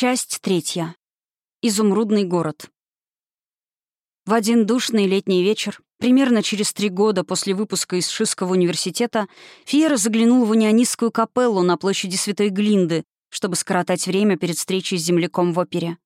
Часть третья. Изумрудный город. В один душный летний вечер, примерно через три года после выпуска из Шисского университета, Фиера заглянул в унионистскую капеллу на площади Святой Глинды, чтобы скоротать время перед встречей с земляком в опере.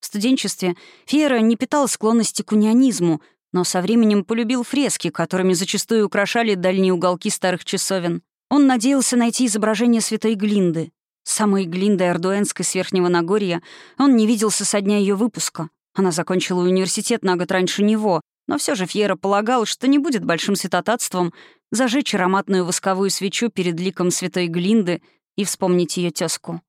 В студенчестве Фиера не питал склонности к унионизму, но со временем полюбил фрески, которыми зачастую украшали дальние уголки старых часовен. Он надеялся найти изображение Святой Глинды, Самой Глиндой Ардуэнской с Верхнего Нагорья он не виделся со дня ее выпуска. Она закончила университет на год раньше него, но все же Фьера полагал, что не будет большим святотатством зажечь ароматную восковую свечу перед ликом святой Глинды и вспомнить ее тезку.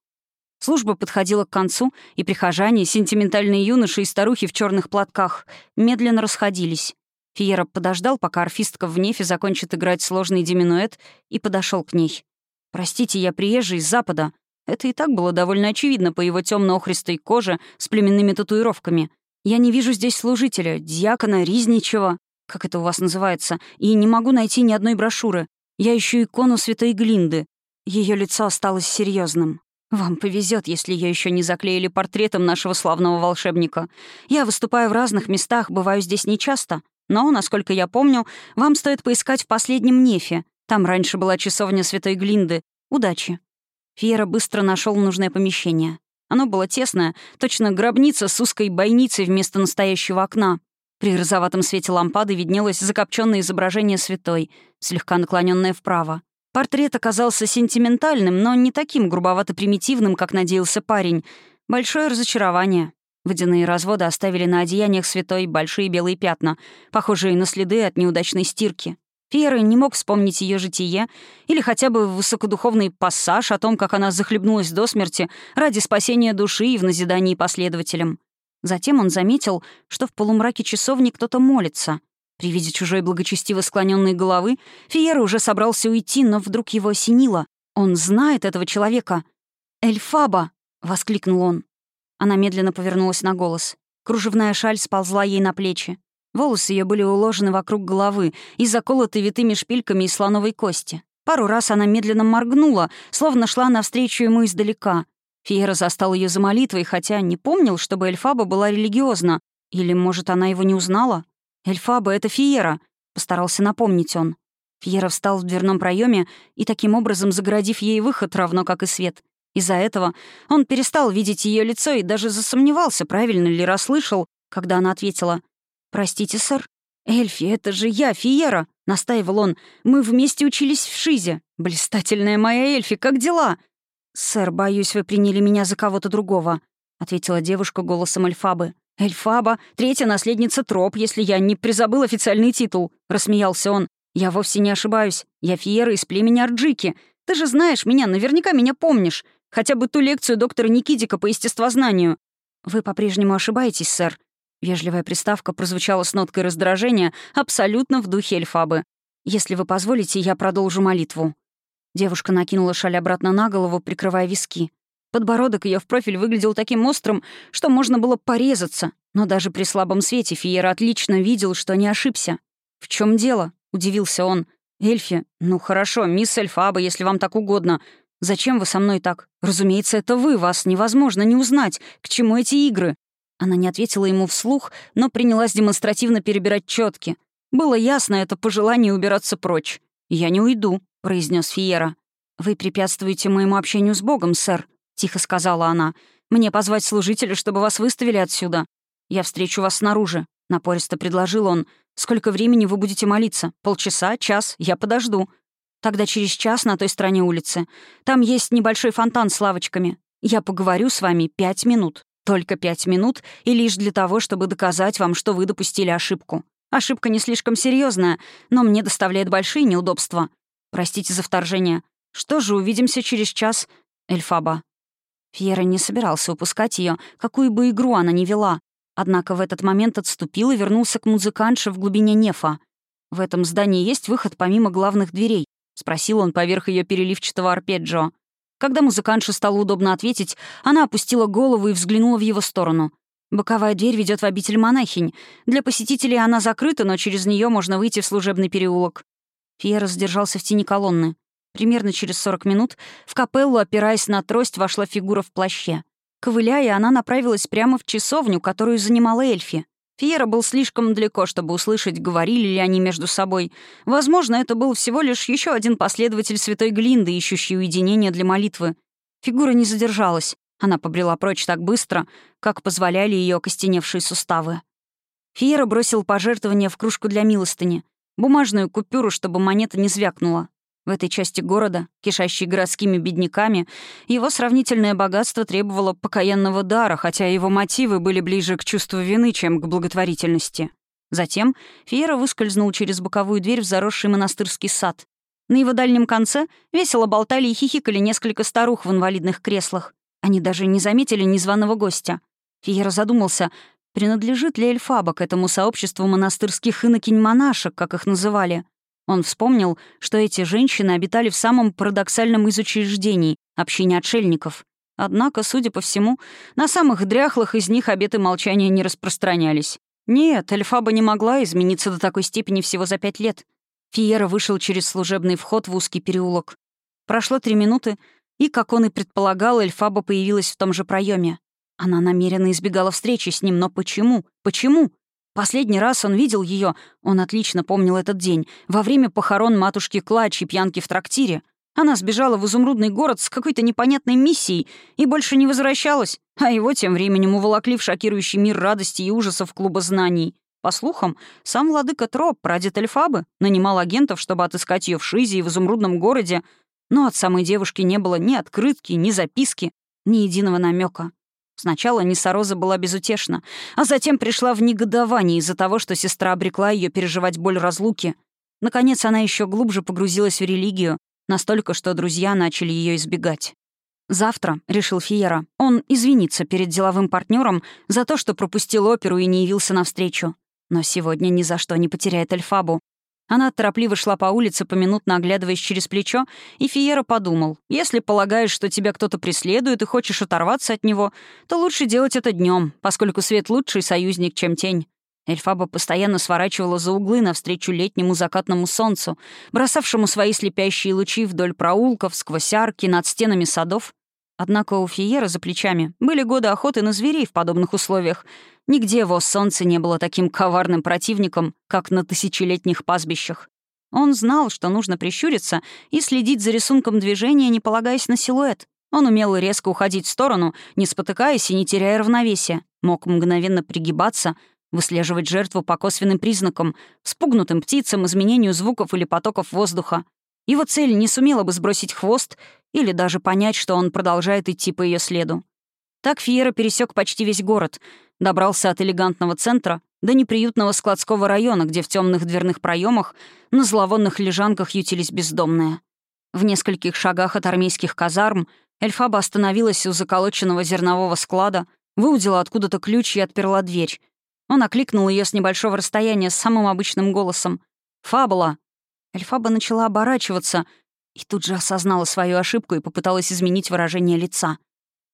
Служба подходила к концу, и прихожане, сентиментальные юноши и старухи в черных платках, медленно расходились. Фиера подождал, пока орфистка в нефе закончит играть сложный диминуэт, и подошел к ней. «Простите, я приезжий из Запада», это и так было довольно очевидно по его темно-охристой коже с племенными татуировками. Я не вижу здесь служителя, дьякона, ризничего, как это у вас называется, и не могу найти ни одной брошюры. Я ищу икону святой Глинды. Ее лицо осталось серьезным. Вам повезет, если ее еще не заклеили портретом нашего славного волшебника. Я выступаю в разных местах, бываю здесь нечасто. Но, насколько я помню, вам стоит поискать в последнем нефе. Там раньше была часовня Святой Глинды. Удачи. Фьера быстро нашел нужное помещение. Оно было тесное, точно гробница с узкой бойницей вместо настоящего окна. При розоватом свете лампады виднелось закопченное изображение святой, слегка наклоненное вправо. Портрет оказался сентиментальным, но не таким грубовато-примитивным, как надеялся парень. Большое разочарование. Водяные разводы оставили на одеяниях святой большие белые пятна, похожие на следы от неудачной стирки. Фьера не мог вспомнить ее житие или хотя бы высокодуховный пассаж о том, как она захлебнулась до смерти ради спасения души и в назидании последователям. Затем он заметил, что в полумраке часовни кто-то молится. При виде чужой благочестиво склоненной головы Фиера уже собрался уйти, но вдруг его осенило. Он знает этого человека. «Эльфаба!» — воскликнул он. Она медленно повернулась на голос. Кружевная шаль сползла ей на плечи. Волосы ее были уложены вокруг головы и заколоты витыми шпильками из слоновой кости. Пару раз она медленно моргнула, словно шла навстречу ему издалека. Фиера застал ее за молитвой, хотя не помнил, чтобы Эльфаба была религиозна. Или, может, она его не узнала? «Эльфаба — это Фиера», — постарался напомнить он. Фиера встал в дверном проеме и таким образом загородив ей выход, равно как и свет. Из-за этого он перестал видеть ее лицо и даже засомневался, правильно ли расслышал, когда она ответила — «Простите, сэр». «Эльфи, это же я, Фиера!» — настаивал он. «Мы вместе учились в Шизе. Блистательная моя Эльфи, как дела?» «Сэр, боюсь, вы приняли меня за кого-то другого», — ответила девушка голосом Эльфабы. «Эльфаба, третья наследница Троп, если я не призабыл официальный титул», — рассмеялся он. «Я вовсе не ошибаюсь. Я Фиера из племени Арджики. Ты же знаешь меня, наверняка меня помнишь. Хотя бы ту лекцию доктора Никидика по естествознанию». «Вы по-прежнему ошибаетесь, сэр», Вежливая приставка прозвучала с ноткой раздражения, абсолютно в духе эльфабы. «Если вы позволите, я продолжу молитву». Девушка накинула шаль обратно на голову, прикрывая виски. Подбородок ее в профиль выглядел таким острым, что можно было порезаться, но даже при слабом свете Фиера отлично видел, что не ошибся. «В чем дело?» — удивился он. «Эльфи, ну хорошо, мисс Эльфаба, если вам так угодно. Зачем вы со мной так? Разумеется, это вы, вас невозможно не узнать. К чему эти игры? Она не ответила ему вслух, но принялась демонстративно перебирать четки. Было ясно это пожелание убираться прочь. «Я не уйду», — произнес Фиера. «Вы препятствуете моему общению с Богом, сэр», — тихо сказала она. «Мне позвать служителя, чтобы вас выставили отсюда. Я встречу вас снаружи», — напористо предложил он. «Сколько времени вы будете молиться? Полчаса? Час? Я подожду». «Тогда через час на той стороне улицы. Там есть небольшой фонтан с лавочками. Я поговорю с вами пять минут». Только пять минут и лишь для того, чтобы доказать вам, что вы допустили ошибку. Ошибка не слишком серьезная, но мне доставляет большие неудобства. Простите за вторжение. Что же, увидимся через час, Эльфаба». Фьера не собирался упускать ее, какую бы игру она ни вела. Однако в этот момент отступил и вернулся к музыкантше в глубине нефа. «В этом здании есть выход помимо главных дверей?» — спросил он поверх ее переливчатого арпеджио. Когда музыкантше стало удобно ответить, она опустила голову и взглянула в его сторону. Боковая дверь ведет в обитель монахинь. Для посетителей она закрыта, но через нее можно выйти в служебный переулок. Фиера задержался в тени колонны. Примерно через 40 минут в капеллу, опираясь на трость, вошла фигура в плаще. Ковыляя, она направилась прямо в часовню, которую занимала Эльфи. Фиера был слишком далеко, чтобы услышать, говорили ли они между собой. Возможно, это был всего лишь еще один последователь святой Глинды, ищущий уединение для молитвы. Фигура не задержалась. Она побрела прочь так быстро, как позволяли ее окостеневшие суставы. Фиера бросил пожертвование в кружку для милостыни, бумажную купюру, чтобы монета не звякнула. В этой части города, кишащей городскими бедняками, его сравнительное богатство требовало покаянного дара, хотя его мотивы были ближе к чувству вины, чем к благотворительности. Затем Фиера выскользнул через боковую дверь в заросший монастырский сад. На его дальнем конце весело болтали и хихикали несколько старух в инвалидных креслах. Они даже не заметили незваного гостя. Фиера задумался, принадлежит ли Эльфаба к этому сообществу монастырских инокинь-монашек, как их называли. Он вспомнил, что эти женщины обитали в самом парадоксальном из учреждений — общине отшельников. Однако, судя по всему, на самых дряхлых из них обеты молчания не распространялись. Нет, Эльфаба не могла измениться до такой степени всего за пять лет. Фиера вышел через служебный вход в узкий переулок. Прошло три минуты, и, как он и предполагал, Эльфаба появилась в том же проеме. Она намеренно избегала встречи с ним, но почему? Почему? Последний раз он видел ее, он отлично помнил этот день, во время похорон матушки Клач и пьянки в трактире. Она сбежала в изумрудный город с какой-то непонятной миссией и больше не возвращалась, а его тем временем уволокли в шокирующий мир радости и ужасов клуба знаний. По слухам, сам владыка Троп, прадед Эльфабы, нанимал агентов, чтобы отыскать ее в Шизе и в изумрудном городе, но от самой девушки не было ни открытки, ни записки, ни единого намека. Сначала Нисороза была безутешна, а затем пришла в негодование из-за того, что сестра обрекла ее переживать боль разлуки. Наконец, она еще глубже погрузилась в религию, настолько, что друзья начали ее избегать. «Завтра», — решил Фиера, — он извинится перед деловым партнером за то, что пропустил оперу и не явился навстречу. Но сегодня ни за что не потеряет Эльфабу. Она торопливо шла по улице, поминутно оглядываясь через плечо, и Фиера подумал, если полагаешь, что тебя кто-то преследует и хочешь оторваться от него, то лучше делать это днем, поскольку свет лучший союзник, чем тень. Эльфаба постоянно сворачивала за углы навстречу летнему закатному солнцу, бросавшему свои слепящие лучи вдоль проулков, сквозь арки, над стенами садов. Однако у Фиера за плечами были годы охоты на зверей в подобных условиях, Нигде во солнце не было таким коварным противником, как на тысячелетних пастбищах. Он знал, что нужно прищуриться и следить за рисунком движения, не полагаясь на силуэт. Он умел резко уходить в сторону, не спотыкаясь и не теряя равновесия. Мог мгновенно пригибаться, выслеживать жертву по косвенным признакам, спугнутым птицам, изменению звуков или потоков воздуха. Его цель не сумела бы сбросить хвост или даже понять, что он продолжает идти по ее следу. Так Фиера пересек почти весь город, добрался от элегантного центра до неприютного складского района, где в темных дверных проемах на зловонных лежанках ютились бездомные. В нескольких шагах от армейских казарм Эльфаба остановилась у заколоченного зернового склада, выудила откуда-то ключ и отперла дверь. Он окликнул ее с небольшого расстояния с самым обычным голосом. «Фабула!» Эльфаба начала оборачиваться и тут же осознала свою ошибку и попыталась изменить выражение лица.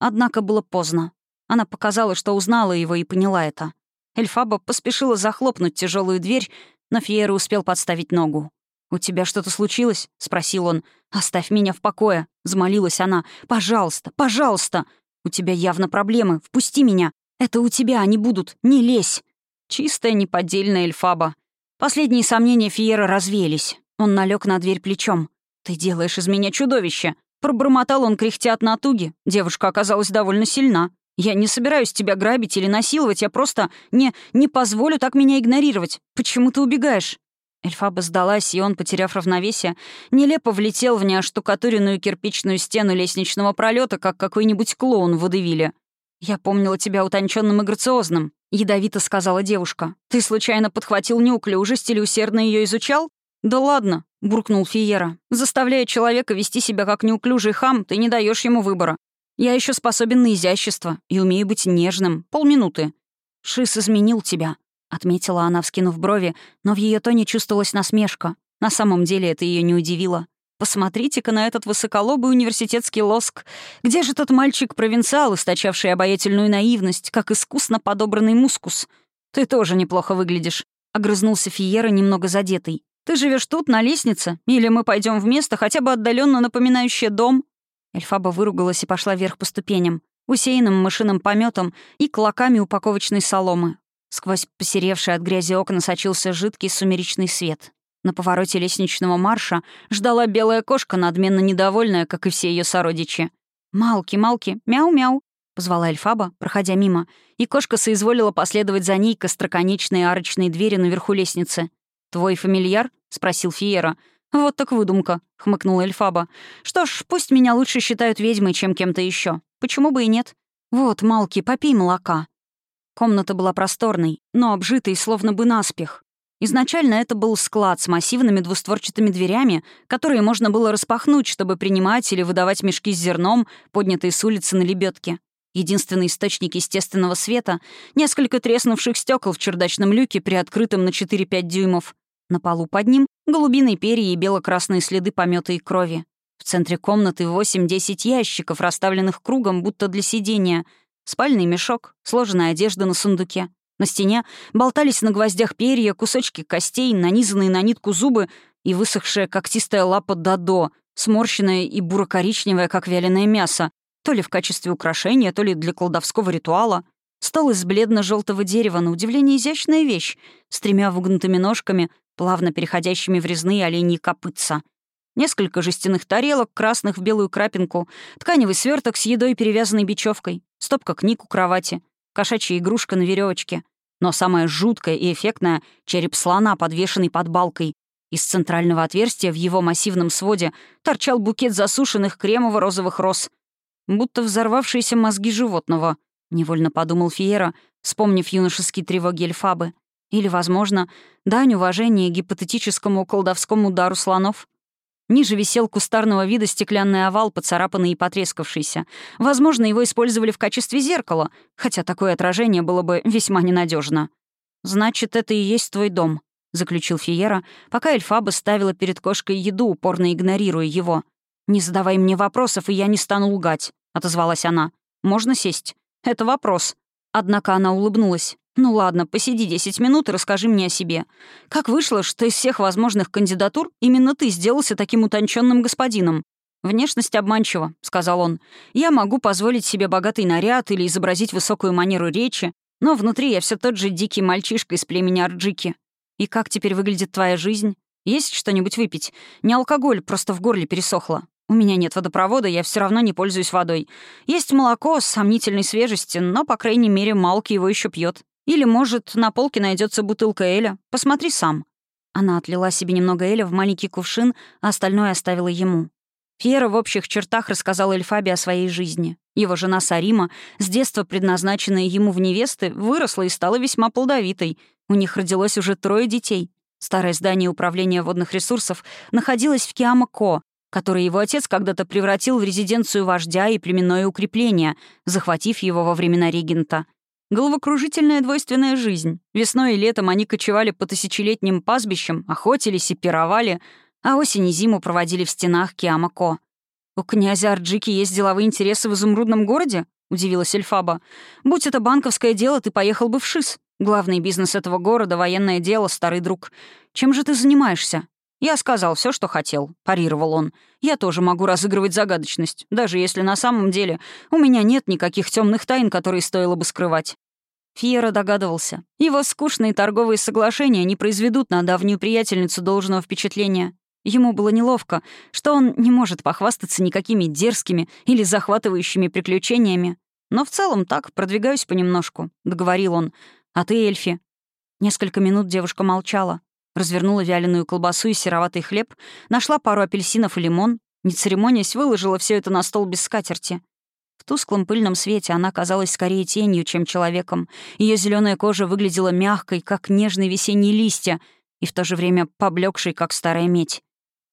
Однако было поздно. Она показала, что узнала его и поняла это. Эльфаба поспешила захлопнуть тяжелую дверь, но Фиера успел подставить ногу. «У тебя что-то случилось?» — спросил он. «Оставь меня в покое», — взмолилась она. «Пожалуйста, пожалуйста! У тебя явно проблемы. Впусти меня. Это у тебя они будут. Не лезь!» Чистая, неподдельная эльфаба. Последние сомнения Фиера развеялись. Он налег на дверь плечом. «Ты делаешь из меня чудовище!» Пробормотал он, кряхтя от натуги. Девушка оказалась довольно сильна. «Я не собираюсь тебя грабить или насиловать, я просто не... не позволю так меня игнорировать. Почему ты убегаешь?» Эльфаба сдалась, и он, потеряв равновесие, нелепо влетел в неоштукатуренную кирпичную стену лестничного пролета, как какой-нибудь клоун в водевиле. «Я помнила тебя утонченным и грациозным», — ядовито сказала девушка. «Ты случайно подхватил неуклюжесть или усердно ее изучал?» «Да ладно», — буркнул Фиера. «Заставляя человека вести себя как неуклюжий хам, ты не даешь ему выбора. Я еще способен на изящество и умею быть нежным. Полминуты». «Шис изменил тебя», — отметила она, вскинув брови, но в ее тоне чувствовалась насмешка. На самом деле это ее не удивило. Посмотрите-ка на этот высоколобый университетский лоск. Где же тот мальчик-провинциал, источавший обаятельную наивность, как искусно подобранный мускус? Ты тоже неплохо выглядишь. Огрызнулся Фиера, немного задетый. Ты живешь тут, на лестнице? Или мы пойдем в место, хотя бы отдаленно напоминающее дом?» Эльфаба выругалась и пошла вверх по ступеням. усеянным мышиным пометом и клоками упаковочной соломы. Сквозь посеревшие от грязи окна сочился жидкий сумеречный свет. На повороте лестничного марша ждала белая кошка, надменно недовольная, как и все ее сородичи. «Малки, Малки, мяу-мяу!» — позвала Эльфаба, проходя мимо, и кошка соизволила последовать за ней к остроконечной арочной двери наверху лестницы. «Твой фамильяр?» — спросил Фиера. «Вот так выдумка», — хмыкнула Эльфаба. «Что ж, пусть меня лучше считают ведьмой, чем кем-то еще. Почему бы и нет? Вот, Малки, попей молока». Комната была просторной, но обжитой словно бы наспех. Изначально это был склад с массивными двустворчатыми дверями, которые можно было распахнуть, чтобы принимать или выдавать мешки с зерном, поднятые с улицы на лебедке. Единственный источник естественного света — несколько треснувших стекол в чердачном люке, приоткрытом на 4-5 дюймов. На полу под ним — голубиные перья и бело-красные следы помета и крови. В центре комнаты 8-10 ящиков, расставленных кругом, будто для сидения. Спальный мешок, сложенная одежда на сундуке. На стене болтались на гвоздях перья, кусочки костей, нанизанные на нитку зубы и высохшая когтистая лапа Дадо, сморщенная и буро-коричневая, как вяленое мясо, то ли в качестве украшения, то ли для колдовского ритуала. Стол из бледно желтого дерева, на удивление изящная вещь, с тремя выгнутыми ножками, плавно переходящими в резные оленьи копытца. Несколько жестяных тарелок, красных в белую крапинку, тканевый сверток с едой, перевязанной бечевкой, стопка книг у кровати, кошачья игрушка на веревочке, но самое жуткое и эффектное — череп слона, подвешенный под балкой. Из центрального отверстия в его массивном своде торчал букет засушенных кремово-розовых роз. Будто взорвавшиеся мозги животного, — невольно подумал Фиера, вспомнив юношеские тревоги Эльфабы. Или, возможно, дань уважения гипотетическому колдовскому дару слонов. Ниже висел кустарного вида стеклянный овал, поцарапанный и потрескавшийся. Возможно, его использовали в качестве зеркала, хотя такое отражение было бы весьма ненадежно. «Значит, это и есть твой дом», — заключил Фиера, пока Эльфаба ставила перед кошкой еду, упорно игнорируя его. «Не задавай мне вопросов, и я не стану лгать», — отозвалась она. «Можно сесть?» «Это вопрос». Однако она улыбнулась. «Ну ладно, посиди 10 минут и расскажи мне о себе. Как вышло, что из всех возможных кандидатур именно ты сделался таким утонченным господином?» «Внешность обманчива», — сказал он. «Я могу позволить себе богатый наряд или изобразить высокую манеру речи, но внутри я все тот же дикий мальчишка из племени Арджики. И как теперь выглядит твоя жизнь? Есть что-нибудь выпить? Не алкоголь, просто в горле пересохло. У меня нет водопровода, я все равно не пользуюсь водой. Есть молоко с сомнительной свежести, но, по крайней мере, Малки его еще пьет. Или, может, на полке найдется бутылка Эля. Посмотри сам». Она отлила себе немного Эля в маленький кувшин, а остальное оставила ему. Фьера в общих чертах рассказал Эльфабе о своей жизни. Его жена Сарима, с детства предназначенная ему в невесты, выросла и стала весьма плодовитой. У них родилось уже трое детей. Старое здание управления водных ресурсов находилось в Киамако, который его отец когда-то превратил в резиденцию вождя и племенное укрепление, захватив его во времена регента. Головокружительная двойственная жизнь. Весной и летом они кочевали по тысячелетним пастбищам, охотились и пировали, а осень и зиму проводили в стенах Киамако. «У князя Арджики есть деловые интересы в изумрудном городе?» — удивилась Эльфаба. «Будь это банковское дело, ты поехал бы в ШИС. Главный бизнес этого города — военное дело, старый друг. Чем же ты занимаешься?» «Я сказал все, что хотел», — парировал он. «Я тоже могу разыгрывать загадочность, даже если на самом деле у меня нет никаких темных тайн, которые стоило бы скрывать». Фьера догадывался. Его скучные торговые соглашения не произведут на давнюю приятельницу должного впечатления. Ему было неловко, что он не может похвастаться никакими дерзкими или захватывающими приключениями. Но в целом так, продвигаюсь понемножку, — договорил он. А ты, Эльфи? Несколько минут девушка молчала. Развернула вяленую колбасу и сероватый хлеб, нашла пару апельсинов и лимон, не церемонясь, выложила все это на стол без скатерти. В тусклом пыльном свете она казалась скорее тенью, чем человеком. Ее зеленая кожа выглядела мягкой, как нежные весенние листья, и в то же время поблекшей, как старая медь.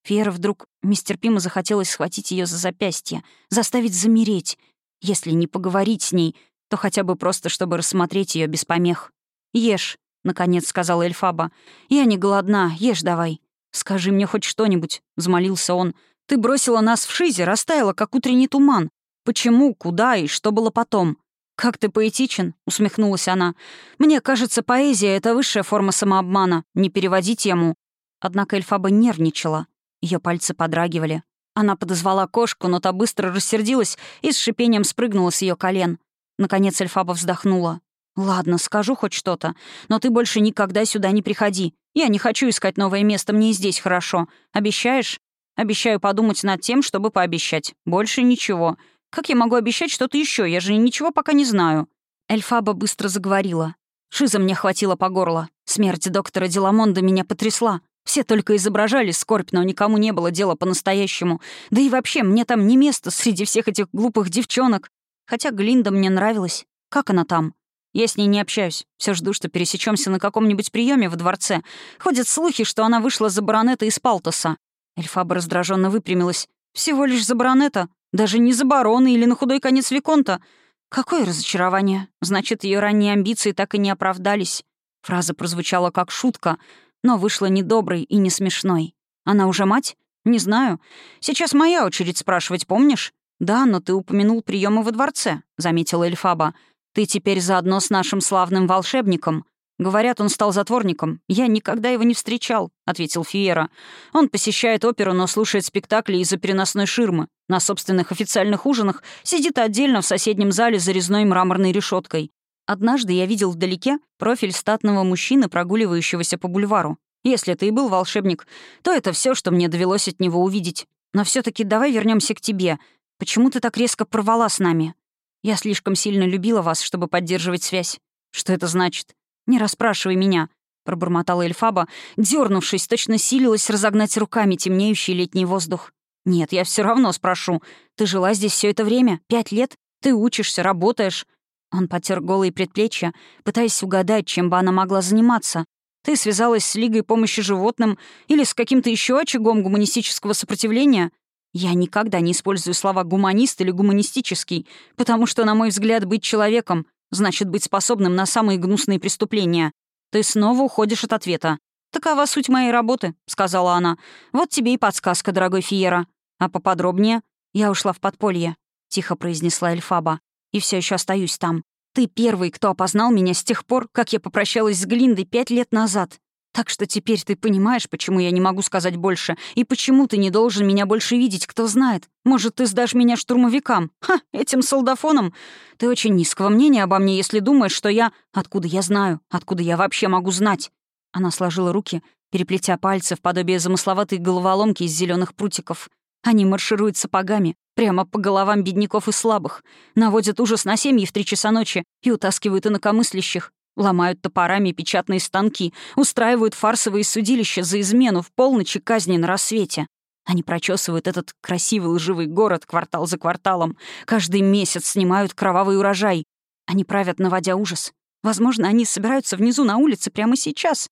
Фера вдруг нестерпимо захотелось схватить ее за запястье, заставить замереть. Если не поговорить с ней, то хотя бы просто, чтобы рассмотреть ее без помех. «Ешь», — наконец сказала Эльфаба. «Я не голодна, ешь давай». «Скажи мне хоть что-нибудь», — взмолился он. «Ты бросила нас в шизе, растаяла, как утренний туман. Почему, куда и что было потом?» «Как ты поэтичен», — усмехнулась она. «Мне кажется, поэзия — это высшая форма самообмана. Не переводи тему». Однако Эльфаба нервничала. Ее пальцы подрагивали. Она подозвала кошку, но та быстро рассердилась и с шипением спрыгнула с ее колен. Наконец Эльфаба вздохнула. «Ладно, скажу хоть что-то, но ты больше никогда сюда не приходи. Я не хочу искать новое место, мне и здесь хорошо. Обещаешь?» «Обещаю подумать над тем, чтобы пообещать. Больше ничего. Как я могу обещать что-то еще? Я же ничего пока не знаю». Эльфаба быстро заговорила. Шиза мне хватило по горло. Смерть доктора Деламонда меня потрясла. Все только изображали скорбь, но никому не было дела по-настоящему. Да и вообще, мне там не место среди всех этих глупых девчонок. Хотя Глинда мне нравилась. Как она там? Я с ней не общаюсь. Все жду, что пересечемся на каком-нибудь приеме во дворце. Ходят слухи, что она вышла за баронета из Палтоса. Эльфаба раздраженно выпрямилась. Всего лишь за баронета. Даже не за барона или на худой конец Виконта. Какое разочарование. Значит, ее ранние амбиции так и не оправдались. Фраза прозвучала как шутка, но вышла недоброй и не смешной. Она уже мать? Не знаю. Сейчас моя очередь спрашивать, помнишь? «Да, но ты упомянул приемы во дворце», — заметила Эльфаба. Ты теперь заодно с нашим славным волшебником. Говорят, он стал затворником. Я никогда его не встречал», — ответил Фиера. «Он посещает оперу, но слушает спектакли из-за переносной ширмы. На собственных официальных ужинах сидит отдельно в соседнем зале за резной мраморной решеткой. Однажды я видел вдалеке профиль статного мужчины, прогуливающегося по бульвару. Если это и был волшебник, то это все, что мне довелось от него увидеть. Но все таки давай вернемся к тебе. Почему ты так резко порвала с нами?» Я слишком сильно любила вас, чтобы поддерживать связь. Что это значит? Не расспрашивай меня, пробормотала Эльфаба, дернувшись, точно силилась разогнать руками темнеющий летний воздух. Нет, я все равно спрошу. Ты жила здесь все это время? Пять лет? Ты учишься, работаешь? Он потер голые предплечья, пытаясь угадать, чем бы она могла заниматься. Ты связалась с Лигой помощи животным или с каким-то еще очагом гуманистического сопротивления? Я никогда не использую слова «гуманист» или «гуманистический», потому что, на мой взгляд, быть человеком значит быть способным на самые гнусные преступления. Ты снова уходишь от ответа. «Такова суть моей работы», — сказала она. «Вот тебе и подсказка, дорогой Фиера. А поподробнее?» «Я ушла в подполье», — тихо произнесла Эльфаба. «И все еще остаюсь там. Ты первый, кто опознал меня с тех пор, как я попрощалась с Глиндой пять лет назад. Так что теперь ты понимаешь, почему я не могу сказать больше, и почему ты не должен меня больше видеть, кто знает. Может, ты сдашь меня штурмовикам? Ха, этим солдафонам? Ты очень низкого мнения обо мне, если думаешь, что я... Откуда я знаю? Откуда я вообще могу знать?» Она сложила руки, переплетя пальцы в подобие замысловатой головоломки из зеленых прутиков. Они маршируют сапогами, прямо по головам бедняков и слабых, наводят ужас на семьи в три часа ночи и утаскивают инакомыслящих, Ломают топорами печатные станки, устраивают фарсовые судилища за измену в полночь и казни на рассвете. Они прочесывают этот красивый лживый город квартал за кварталом. Каждый месяц снимают кровавый урожай. Они правят, наводя ужас. Возможно, они собираются внизу на улице прямо сейчас.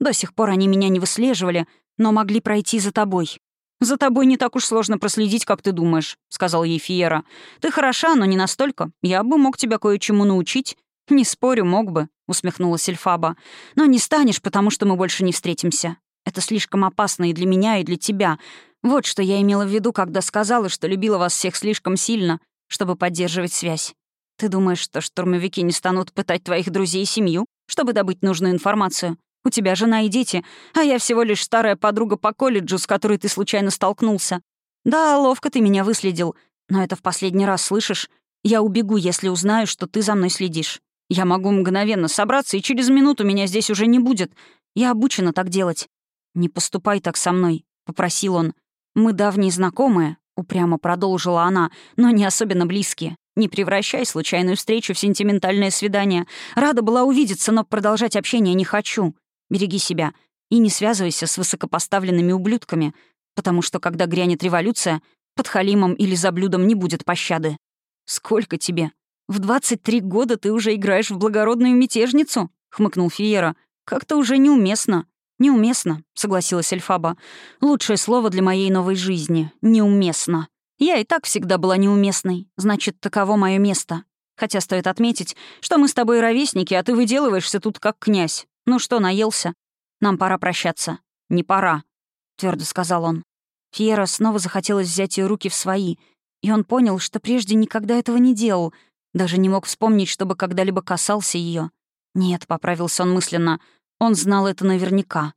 До сих пор они меня не выслеживали, но могли пройти за тобой. «За тобой не так уж сложно проследить, как ты думаешь», — сказал ей Фиера. «Ты хороша, но не настолько. Я бы мог тебя кое-чему научить. «Не спорю, мог бы», — усмехнулась Эльфаба. «Но не станешь, потому что мы больше не встретимся. Это слишком опасно и для меня, и для тебя. Вот что я имела в виду, когда сказала, что любила вас всех слишком сильно, чтобы поддерживать связь. Ты думаешь, что штурмовики не станут пытать твоих друзей и семью, чтобы добыть нужную информацию? У тебя жена и дети, а я всего лишь старая подруга по колледжу, с которой ты случайно столкнулся. Да, ловко ты меня выследил, но это в последний раз, слышишь? Я убегу, если узнаю, что ты за мной следишь. Я могу мгновенно собраться, и через минуту меня здесь уже не будет. Я обучена так делать. «Не поступай так со мной», — попросил он. «Мы давние знакомые», — упрямо продолжила она, «но не особенно близкие. Не превращай случайную встречу в сентиментальное свидание. Рада была увидеться, но продолжать общение не хочу. Береги себя и не связывайся с высокопоставленными ублюдками, потому что, когда грянет революция, под Халимом или за блюдом не будет пощады. Сколько тебе? «В 23 года ты уже играешь в благородную мятежницу?» — хмыкнул Фиера. «Как-то уже неуместно». «Неуместно», — согласилась Эльфаба. «Лучшее слово для моей новой жизни — неуместно. Я и так всегда была неуместной, значит, таково мое место. Хотя стоит отметить, что мы с тобой ровесники, а ты выделываешься тут как князь. Ну что, наелся? Нам пора прощаться». «Не пора», — твердо сказал он. Фиера снова захотелось взять ее руки в свои, и он понял, что прежде никогда этого не делал — даже не мог вспомнить, чтобы когда-либо касался ее. Нет, поправился он мысленно, он знал это наверняка.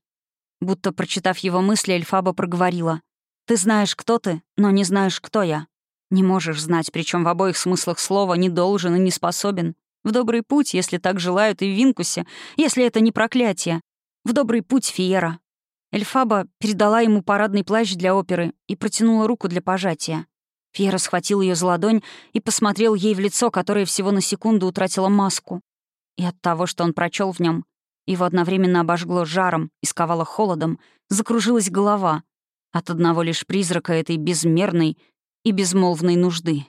Будто, прочитав его мысли, Эльфаба проговорила. Ты знаешь, кто ты, но не знаешь, кто я. Не можешь знать, причем в обоих смыслах слова «не должен» и «не способен». В добрый путь, если так желают и в Винкусе, если это не проклятие. В добрый путь, Фиера. Эльфаба передала ему парадный плащ для оперы и протянула руку для пожатия. Фиера схватил ее за ладонь и посмотрел ей в лицо, которое всего на секунду утратило маску. И от того, что он прочел в нем, его одновременно обожгло жаром и сковало холодом, закружилась голова от одного лишь призрака этой безмерной и безмолвной нужды.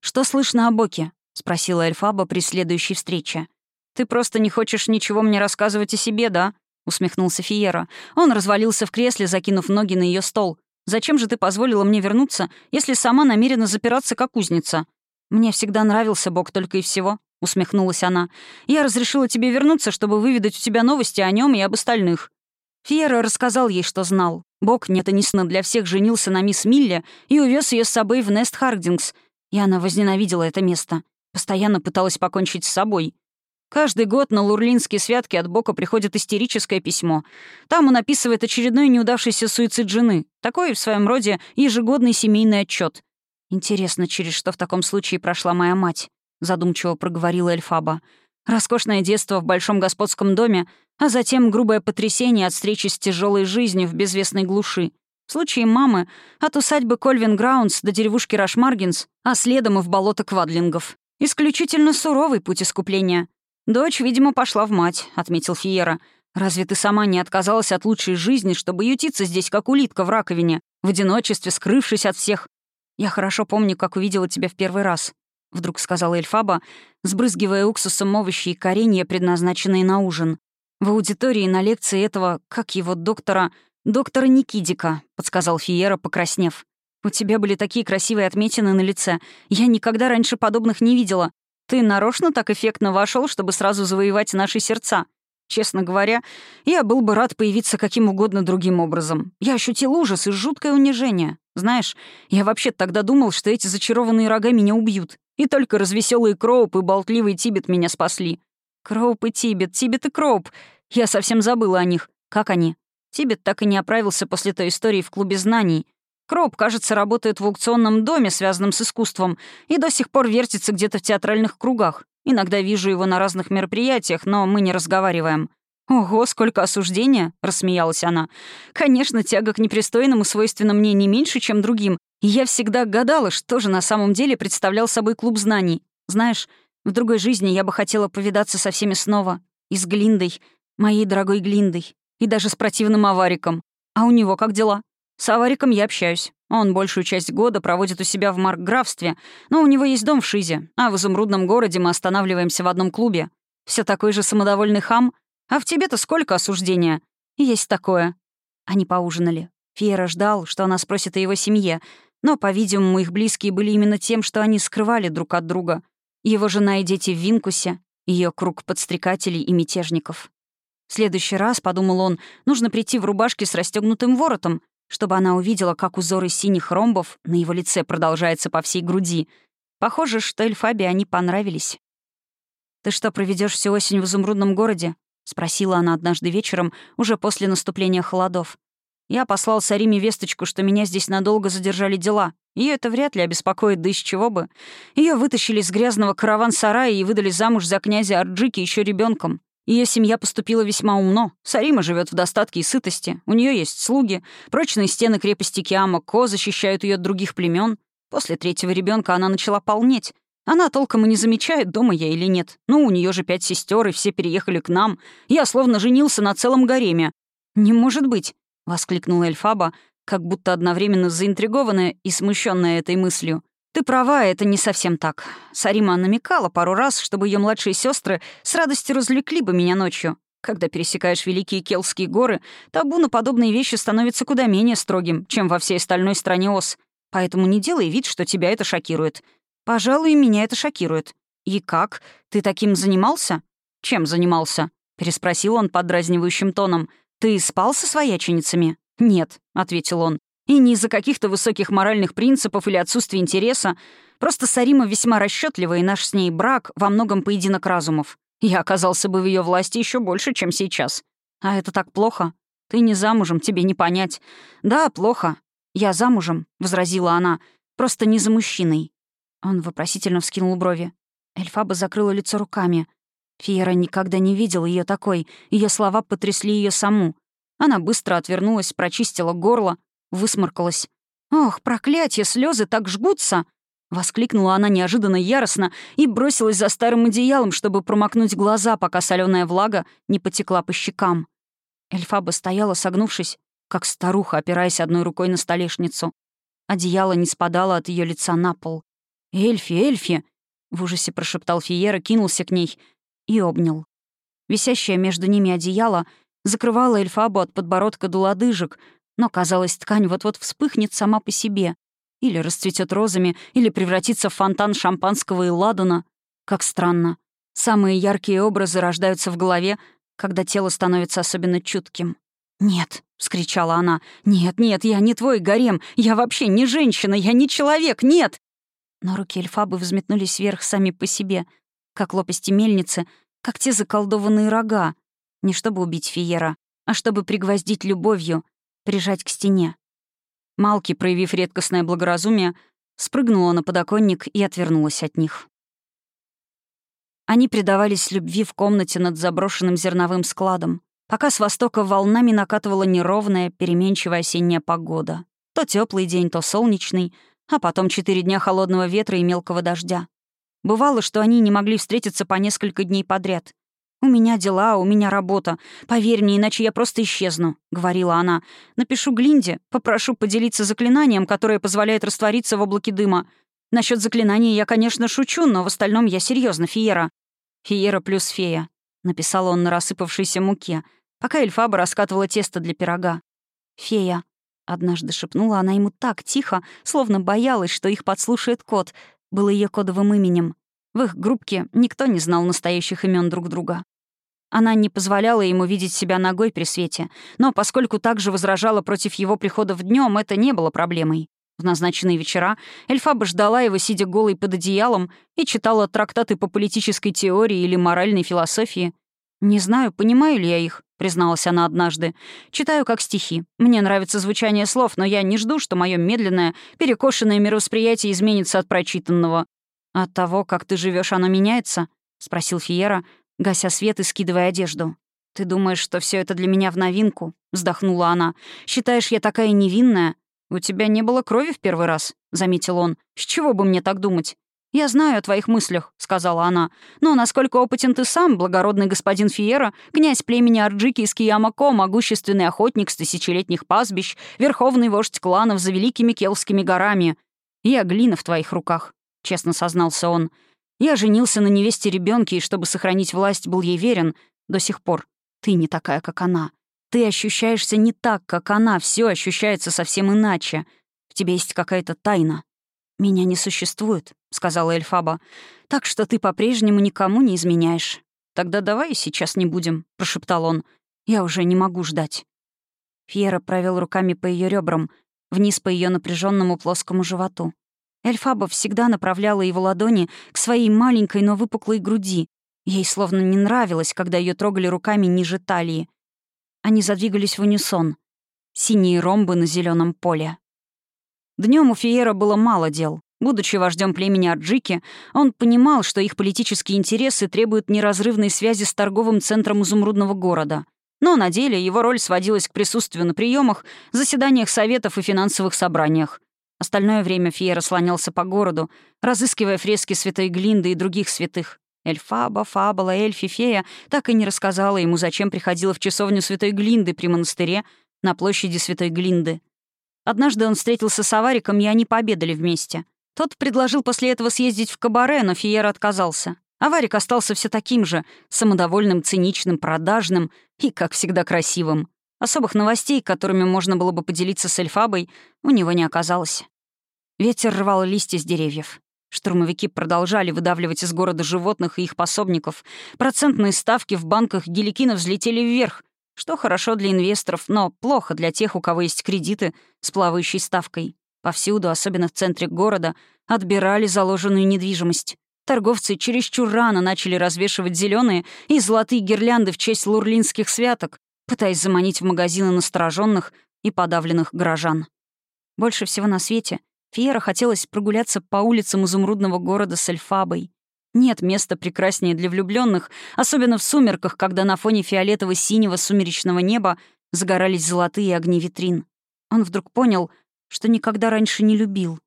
«Что слышно о Боке?» — спросила Эльфаба при следующей встрече. «Ты просто не хочешь ничего мне рассказывать о себе, да?» — усмехнулся Фиера. Он развалился в кресле, закинув ноги на ее стол. «Зачем же ты позволила мне вернуться, если сама намерена запираться, как узница?» «Мне всегда нравился Бог только и всего», — усмехнулась она. «Я разрешила тебе вернуться, чтобы выведать у тебя новости о нем и об остальных». Фиера рассказал ей, что знал. Бог нетонесно для всех женился на мисс Милле и увез ее с собой в Нест Хардингс. И она возненавидела это место. Постоянно пыталась покончить с собой. Каждый год на лурлинские святки от Бока приходит истерическое письмо. Там он описывает очередной неудавшийся суицид жены. Такой, в своем роде, ежегодный семейный отчет. «Интересно, через что в таком случае прошла моя мать?» — задумчиво проговорила Эльфаба. «Роскошное детство в большом господском доме, а затем грубое потрясение от встречи с тяжелой жизнью в безвестной глуши. В случае мамы — от усадьбы Кольвин Граундс до деревушки Рашмаргинс, а следом и в болото Квадлингов. Исключительно суровый путь искупления. «Дочь, видимо, пошла в мать», — отметил Фиера. «Разве ты сама не отказалась от лучшей жизни, чтобы ютиться здесь, как улитка в раковине, в одиночестве, скрывшись от всех? Я хорошо помню, как увидела тебя в первый раз», — вдруг сказала Эльфаба, сбрызгивая уксусом овощи и коренья, предназначенные на ужин. «В аудитории на лекции этого, как его, доктора... доктора Никидика», — подсказал Фиера, покраснев. «У тебя были такие красивые отметины на лице. Я никогда раньше подобных не видела. Ты нарочно так эффектно вошел, чтобы сразу завоевать наши сердца. Честно говоря, я был бы рад появиться каким угодно другим образом. Я ощутил ужас и жуткое унижение. Знаешь, я вообще тогда думал, что эти зачарованные рога меня убьют. И только развеселый Кроуп и болтливый Тибет меня спасли. Кроуп и Тибет, Тибет и Кроуп. Я совсем забыла о них. Как они? Тибет так и не оправился после той истории в клубе знаний. Кроп, кажется, работает в аукционном доме, связанном с искусством, и до сих пор вертится где-то в театральных кругах. Иногда вижу его на разных мероприятиях, но мы не разговариваем. «Ого, сколько осуждения!» — рассмеялась она. «Конечно, тяга к непристойному свойственна мне не меньше, чем другим, и я всегда гадала, что же на самом деле представлял собой клуб знаний. Знаешь, в другой жизни я бы хотела повидаться со всеми снова. И с Глиндой, моей дорогой Глиндой, и даже с противным авариком. А у него как дела?» С Авариком я общаюсь. Он большую часть года проводит у себя в Маркграфстве, но у него есть дом в Шизе, а в Изумрудном городе мы останавливаемся в одном клубе. Все такой же самодовольный хам. А в тебе-то сколько осуждения? Есть такое. Они поужинали. Фиера ждал, что она спросит о его семье, но, по-видимому, их близкие были именно тем, что они скрывали друг от друга. Его жена и дети в Винкусе, ее круг подстрекателей и мятежников. В следующий раз, подумал он, нужно прийти в рубашке с расстегнутым воротом, чтобы она увидела, как узоры синих ромбов на его лице продолжаются по всей груди. Похоже, что Эльфабе они понравились. «Ты что, проведешь всю осень в изумрудном городе?» — спросила она однажды вечером, уже после наступления холодов. Я послал Сариме весточку, что меня здесь надолго задержали дела. Ее это вряд ли обеспокоит, да из чего бы. Ее вытащили из грязного караван-сарая и выдали замуж за князя Арджики еще ребенком. Ее семья поступила весьма умно. Сарима живет в достатке и сытости. У нее есть слуги. Прочные стены крепости Киама Ко защищают ее от других племен. После третьего ребенка она начала полнеть. Она толком и не замечает, дома я или нет. Ну, у нее же пять сестер, и все переехали к нам. Я словно женился на целом гареме. «Не может быть!» — воскликнула Эльфаба, как будто одновременно заинтригованная и смущенная этой мыслью. «Ты права, это не совсем так. Сарима намекала пару раз, чтобы ее младшие сестры с радостью развлекли бы меня ночью. Когда пересекаешь Великие Келские горы, табу на подобные вещи становится куда менее строгим, чем во всей остальной стране Ос. Поэтому не делай вид, что тебя это шокирует. Пожалуй, меня это шокирует. И как? Ты таким занимался? Чем занимался? Переспросил он подразнивающим тоном. Ты спал со свояченицами? Нет, ответил он. И не из-за каких-то высоких моральных принципов или отсутствия интереса. Просто Сарима весьма расчетлива, и наш с ней брак во многом поединок разумов. Я оказался бы в ее власти еще больше, чем сейчас. А это так плохо? Ты не замужем, тебе не понять. Да, плохо. Я замужем, — возразила она. Просто не за мужчиной. Он вопросительно вскинул брови. Эльфаба закрыла лицо руками. Фиера никогда не видела ее такой. Ее слова потрясли ее саму. Она быстро отвернулась, прочистила горло, высморкалась. «Ох, проклятие, слезы так жгутся!» Воскликнула она неожиданно яростно и бросилась за старым одеялом, чтобы промокнуть глаза, пока соленая влага не потекла по щекам. Эльфаба стояла, согнувшись, как старуха, опираясь одной рукой на столешницу. Одеяло не спадало от ее лица на пол. «Эльфи, Эльфи!» — в ужасе прошептал Фиера, кинулся к ней и обнял. Висящее между ними одеяло закрывало Эльфабу от подбородка до лодыжек, но, казалось, ткань вот-вот вспыхнет сама по себе. Или расцветет розами, или превратится в фонтан шампанского и ладана. Как странно. Самые яркие образы рождаются в голове, когда тело становится особенно чутким. «Нет», — вскричала она, — «нет, нет, я не твой гарем, я вообще не женщина, я не человек, нет!» Но руки Эльфабы взметнулись вверх сами по себе, как лопасти мельницы, как те заколдованные рога. Не чтобы убить Фиера, а чтобы пригвоздить любовью, прижать к стене. Малки, проявив редкостное благоразумие, спрыгнула на подоконник и отвернулась от них. Они предавались любви в комнате над заброшенным зерновым складом, пока с востока волнами накатывала неровная, переменчивая осенняя погода. То теплый день, то солнечный, а потом четыре дня холодного ветра и мелкого дождя. Бывало, что они не могли встретиться по несколько дней подряд. «У меня дела, у меня работа. Поверь мне, иначе я просто исчезну», — говорила она. «Напишу Глинде, попрошу поделиться заклинанием, которое позволяет раствориться в облаке дыма. Насчет заклинания я, конечно, шучу, но в остальном я серьезно, Фиера». «Фиера плюс фея», — написал он на рассыпавшейся муке, пока Эльфаба раскатывала тесто для пирога. «Фея», — однажды шепнула она ему так тихо, словно боялась, что их подслушает кот, было ее кодовым именем. В их группке никто не знал настоящих имен друг друга. Она не позволяла ему видеть себя ногой при свете, но поскольку также возражала против его приходов днем, это не было проблемой. В назначенные вечера Эльфаба ждала его, сидя голой под одеялом, и читала трактаты по политической теории или моральной философии. «Не знаю, понимаю ли я их», — призналась она однажды. «Читаю как стихи. Мне нравится звучание слов, но я не жду, что мое медленное, перекошенное мировосприятие изменится от прочитанного. От того, как ты живешь, оно меняется?» — спросил Фиера, гася свет и скидывая одежду. «Ты думаешь, что все это для меня в новинку?» — вздохнула она. «Считаешь, я такая невинная?» «У тебя не было крови в первый раз», — заметил он. «С чего бы мне так думать?» «Я знаю о твоих мыслях», — сказала она. «Но насколько опытен ты сам, благородный господин Фиера, князь племени Арджики из Киямако, могущественный охотник с тысячелетних пастбищ, верховный вождь кланов за великими Келскими горами. Я глина в твоих руках», — честно сознался он. Я женился на невесте ребенке, и чтобы сохранить власть, был ей верен до сих пор. Ты не такая, как она. Ты ощущаешься не так, как она, все ощущается совсем иначе. В тебе есть какая-то тайна. «Меня не существует», — сказала Эльфаба. «Так что ты по-прежнему никому не изменяешь». «Тогда давай сейчас не будем», — прошептал он. «Я уже не могу ждать». Фьера провел руками по ее ребрам, вниз по ее напряженному плоскому животу. Эльфаба всегда направляла его ладони к своей маленькой, но выпуклой груди. Ей словно не нравилось, когда ее трогали руками ниже талии. Они задвигались в унисон. Синие ромбы на зеленом поле. Днем у Фиера было мало дел. Будучи вождем племени Арджики, он понимал, что их политические интересы требуют неразрывной связи с торговым центром изумрудного города. Но на деле его роль сводилась к присутствию на приемах, заседаниях советов и финансовых собраниях. Остальное время Фиера слонялся по городу, разыскивая фрески святой Глинды и других святых. Эльфаба, Фабола, Эльфи, Фея так и не рассказала ему, зачем приходила в часовню святой Глинды при монастыре на площади святой Глинды. Однажды он встретился с Авариком, и они пообедали вместе. Тот предложил после этого съездить в кабаре, но Фиера отказался. Аварик остался все таким же, самодовольным, циничным, продажным и, как всегда, красивым. Особых новостей, которыми можно было бы поделиться с Эльфабой, у него не оказалось. Ветер рвал листья с деревьев. Штурмовики продолжали выдавливать из города животных и их пособников. Процентные ставки в банках геликина взлетели вверх, что хорошо для инвесторов, но плохо для тех, у кого есть кредиты с плавающей ставкой. Повсюду, особенно в центре города, отбирали заложенную недвижимость. Торговцы чересчур рано начали развешивать зеленые и золотые гирлянды в честь лурлинских святок, пытаясь заманить в магазины настороженных и подавленных горожан. Больше всего на свете Фиера хотелось прогуляться по улицам изумрудного города с Эльфабой. Нет места прекраснее для влюбленных, особенно в сумерках, когда на фоне фиолетово-синего сумеречного неба загорались золотые огни витрин. Он вдруг понял, что никогда раньше не любил.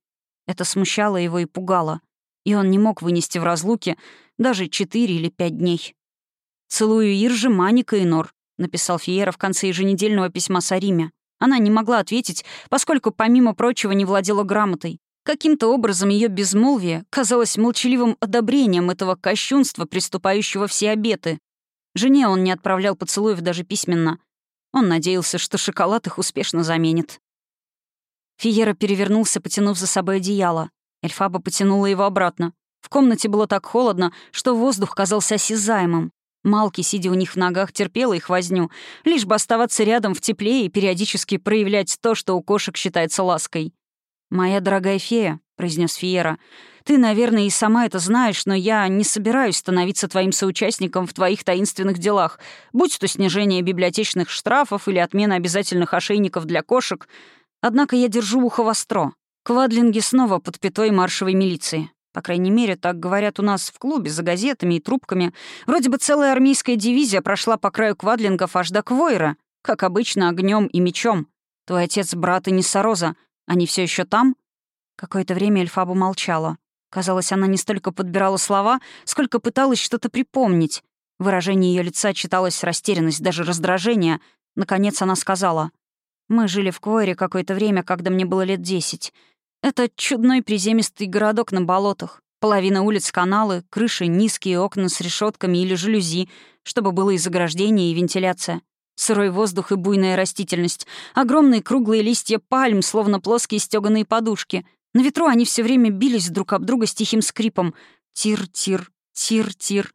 Это смущало его и пугало, и он не мог вынести в разлуке даже четыре или пять дней. «Целую Иржи, Маника и Нор», — написал Фиера в конце еженедельного письма Сариме. Она не могла ответить, поскольку, помимо прочего, не владела грамотой. Каким-то образом ее безмолвие казалось молчаливым одобрением этого кощунства, приступающего все обеты. Жене он не отправлял поцелуев даже письменно. Он надеялся, что шоколад их успешно заменит. Фиера перевернулся, потянув за собой одеяло. Эльфаба потянула его обратно. В комнате было так холодно, что воздух казался осязаемым. Малки, сидя у них в ногах, терпела их возню, лишь бы оставаться рядом в тепле и периодически проявлять то, что у кошек считается лаской. «Моя дорогая фея», — произнес Фиера, — «ты, наверное, и сама это знаешь, но я не собираюсь становиться твоим соучастником в твоих таинственных делах, будь то снижение библиотечных штрафов или отмена обязательных ошейников для кошек. Однако я держу ухо востро. Квадлинги снова под пятой маршевой милиции. По крайней мере, так говорят у нас в клубе за газетами и трубками. Вроде бы целая армейская дивизия прошла по краю квадлингов аж до Квойра, как обычно, огнем и мечом. Твой отец, брат и Ниссароза, они все еще там?» Какое-то время Эльфаба молчала. Казалось, она не столько подбирала слова, сколько пыталась что-то припомнить. Выражение ее лица читалось растерянность, даже раздражение. Наконец она сказала. «Мы жили в Квойре какое-то время, когда мне было лет десять. Это чудной приземистый городок на болотах. Половина улиц — каналы, крыши — низкие окна с решетками или жалюзи, чтобы было и заграждение, и вентиляция. Сырой воздух и буйная растительность. Огромные круглые листья пальм, словно плоские стёганые подушки. На ветру они все время бились друг об друга с тихим скрипом. Тир-тир, тир-тир.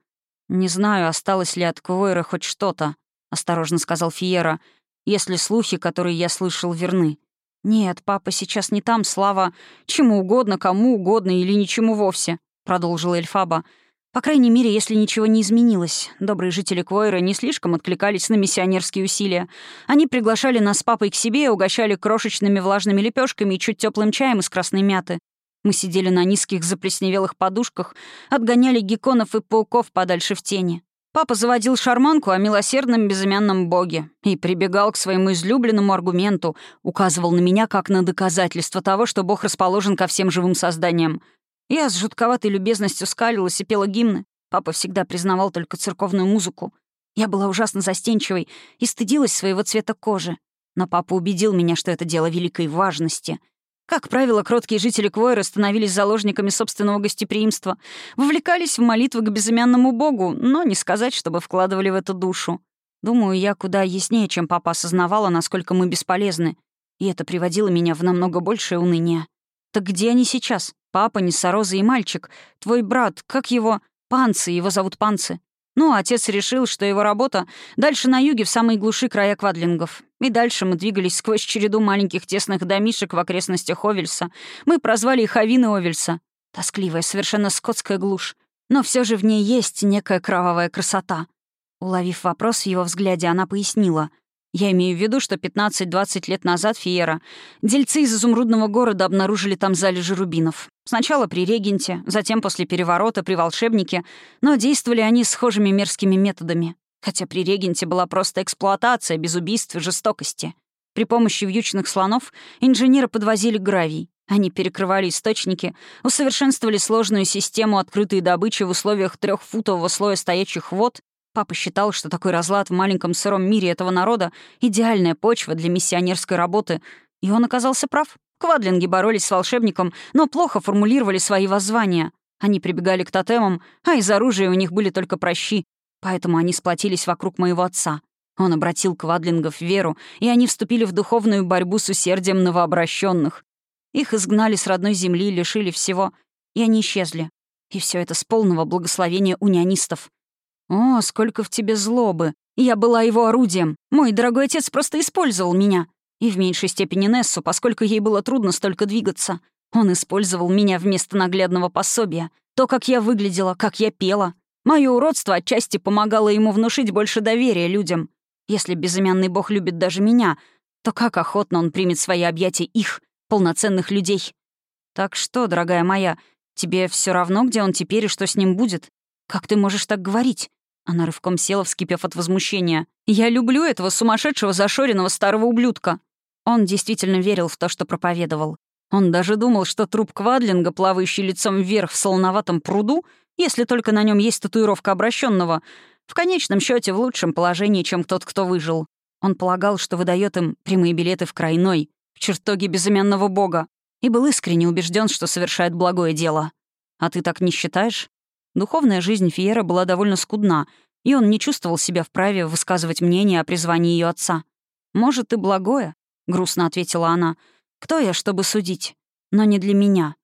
«Не знаю, осталось ли от Квойра хоть что-то», — осторожно сказал Фиера, «если слухи, которые я слышал, верны. «Нет, папа сейчас не там, Слава. Чему угодно, кому угодно или ничему вовсе», — продолжила Эльфаба. «По крайней мере, если ничего не изменилось. Добрые жители Квойра не слишком откликались на миссионерские усилия. Они приглашали нас с папой к себе, угощали крошечными влажными лепешками и чуть теплым чаем из красной мяты. Мы сидели на низких заплесневелых подушках, отгоняли гекконов и пауков подальше в тени. Папа заводил шарманку о милосердном безымянном боге и прибегал к своему излюбленному аргументу, указывал на меня как на доказательство того, что бог расположен ко всем живым созданиям. Я с жутковатой любезностью скалилась и пела гимны. Папа всегда признавал только церковную музыку. Я была ужасно застенчивой и стыдилась своего цвета кожи. Но папа убедил меня, что это дело великой важности. Как правило, кроткие жители Квойра становились заложниками собственного гостеприимства, вовлекались в молитвы к безымянному богу, но не сказать, чтобы вкладывали в это душу. Думаю, я куда яснее, чем папа осознавала, насколько мы бесполезны, и это приводило меня в намного большее уныние. Так где они сейчас? Папа, Ниссароза и мальчик. Твой брат, как его? Панцы, его зовут Панцы. Ну, отец решил, что его работа дальше на юге, в самой глуши края квадлингов. И дальше мы двигались сквозь череду маленьких тесных домишек в окрестностях Овельса. Мы прозвали их Авины Овельса. Тоскливая, совершенно скотская глушь. Но все же в ней есть некая кровавая красота. Уловив вопрос в его взгляде, она пояснила. Я имею в виду, что 15-20 лет назад Фиера дельцы из изумрудного города обнаружили там залежи рубинов. Сначала при регенте, затем после переворота при волшебнике, но действовали они схожими мерзкими методами. Хотя при регенте была просто эксплуатация без убийств и жестокости. При помощи вьючных слонов инженеры подвозили гравий. Они перекрывали источники, усовершенствовали сложную систему открытой добычи в условиях трехфутового слоя стоячих вод. Папа считал, что такой разлад в маленьком сыром мире этого народа — идеальная почва для миссионерской работы, и он оказался прав. Квадлинги боролись с волшебником, но плохо формулировали свои воззвания. Они прибегали к тотемам, а из оружия у них были только прощи, поэтому они сплотились вокруг моего отца. Он обратил квадлингов в веру, и они вступили в духовную борьбу с усердием новообращенных. Их изгнали с родной земли, лишили всего, и они исчезли. И все это с полного благословения унионистов. О, сколько в тебе злобы! Я была его орудием. Мой дорогой отец просто использовал меня. И в меньшей степени Нессу, поскольку ей было трудно столько двигаться. Он использовал меня вместо наглядного пособия. То, как я выглядела, как я пела. Мое уродство отчасти помогало ему внушить больше доверия людям. Если безымянный бог любит даже меня, то как охотно он примет свои объятия их, полноценных людей. Так что, дорогая моя, тебе все равно, где он теперь и что с ним будет? Как ты можешь так говорить? Она рывком села, вскипев от возмущения. «Я люблю этого сумасшедшего, зашоренного старого ублюдка!» Он действительно верил в то, что проповедовал. Он даже думал, что труп Квадлинга, плавающий лицом вверх в солоноватом пруду, если только на нем есть татуировка обращенного, в конечном счете в лучшем положении, чем тот, кто выжил. Он полагал, что выдает им прямые билеты в крайной, в чертоге безымянного бога, и был искренне убежден, что совершает благое дело. А ты так не считаешь? Духовная жизнь Фиера была довольно скудна, и он не чувствовал себя вправе высказывать мнение о призвании ее отца. «Может, и благое», — грустно ответила она. «Кто я, чтобы судить? Но не для меня.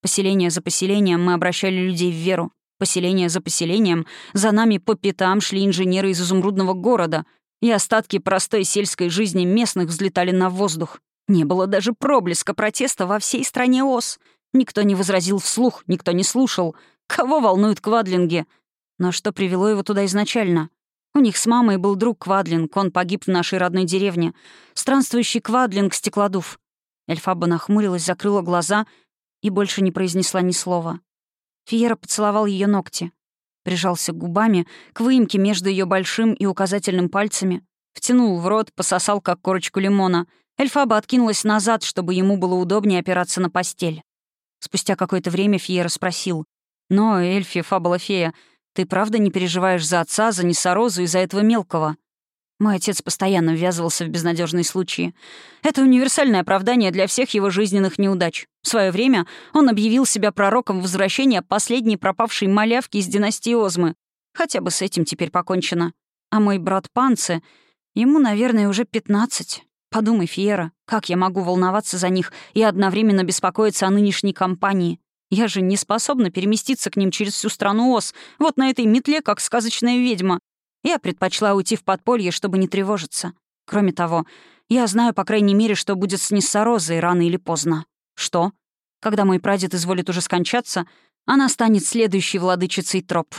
Поселение за поселением мы обращали людей в веру. Поселение за поселением за нами по пятам шли инженеры из изумрудного города, и остатки простой сельской жизни местных взлетали на воздух. Не было даже проблеска протеста во всей стране ОС. Никто не возразил вслух, никто не слушал — Кого волнуют квадлинги? Но что привело его туда изначально? У них с мамой был друг Квадлинг, он погиб в нашей родной деревне. Странствующий Квадлинг Стеклодув. Эльфаба нахмурилась, закрыла глаза и больше не произнесла ни слова. Фиера поцеловал ее ногти. Прижался губами к выемке между ее большим и указательным пальцами, втянул в рот, пососал, как корочку лимона. Эльфаба откинулась назад, чтобы ему было удобнее опираться на постель. Спустя какое-то время Фиера спросил. Но, Эльфи, фабула-фея, ты правда не переживаешь за отца, за Несорозу и за этого мелкого? Мой отец постоянно ввязывался в безнадежные случаи. Это универсальное оправдание для всех его жизненных неудач. В свое время он объявил себя пророком возвращения последней пропавшей малявки из династии Озмы. Хотя бы с этим теперь покончено. А мой брат Панце, ему, наверное, уже 15. Подумай, Фиера, как я могу волноваться за них и одновременно беспокоиться о нынешней кампании? Я же не способна переместиться к ним через всю страну Ос, вот на этой метле, как сказочная ведьма. Я предпочла уйти в подполье, чтобы не тревожиться. Кроме того, я знаю, по крайней мере, что будет с Ниссарозой рано или поздно. Что? Когда мой прадед изволит уже скончаться, она станет следующей владычицей троп.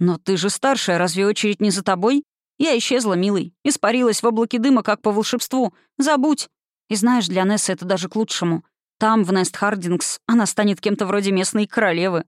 Но ты же старшая, разве очередь не за тобой? Я исчезла, милый. Испарилась в облаке дыма, как по волшебству. Забудь. И знаешь, для Нессы это даже к лучшему. Там, в Нест Хардингс, она станет кем-то вроде местной королевы.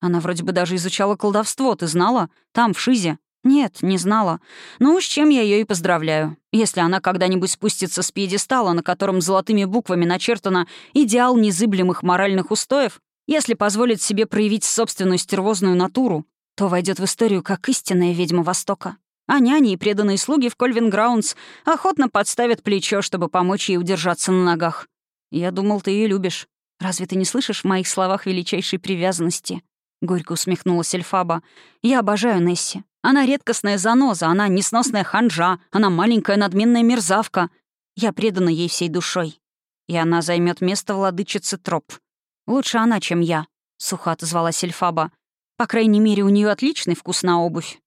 Она вроде бы даже изучала колдовство, ты знала? Там, в Шизе. Нет, не знала. Ну, с чем я ее и поздравляю. Если она когда-нибудь спустится с пьедестала, на котором золотыми буквами начертано «идеал незыблемых моральных устоев», если позволит себе проявить собственную стервозную натуру, то войдет в историю как истинная ведьма Востока. А няни и преданные слуги в Кольвин Граундс охотно подставят плечо, чтобы помочь ей удержаться на ногах. «Я думал, ты ее любишь. Разве ты не слышишь в моих словах величайшей привязанности?» Горько усмехнулась Эльфаба. «Я обожаю Несси. Она редкостная заноза, она несносная ханжа, она маленькая надменная мерзавка. Я предана ей всей душой. И она займет место владычицы троп. Лучше она, чем я», — сухо отозвалась Эльфаба. «По крайней мере, у нее отличный вкус на обувь».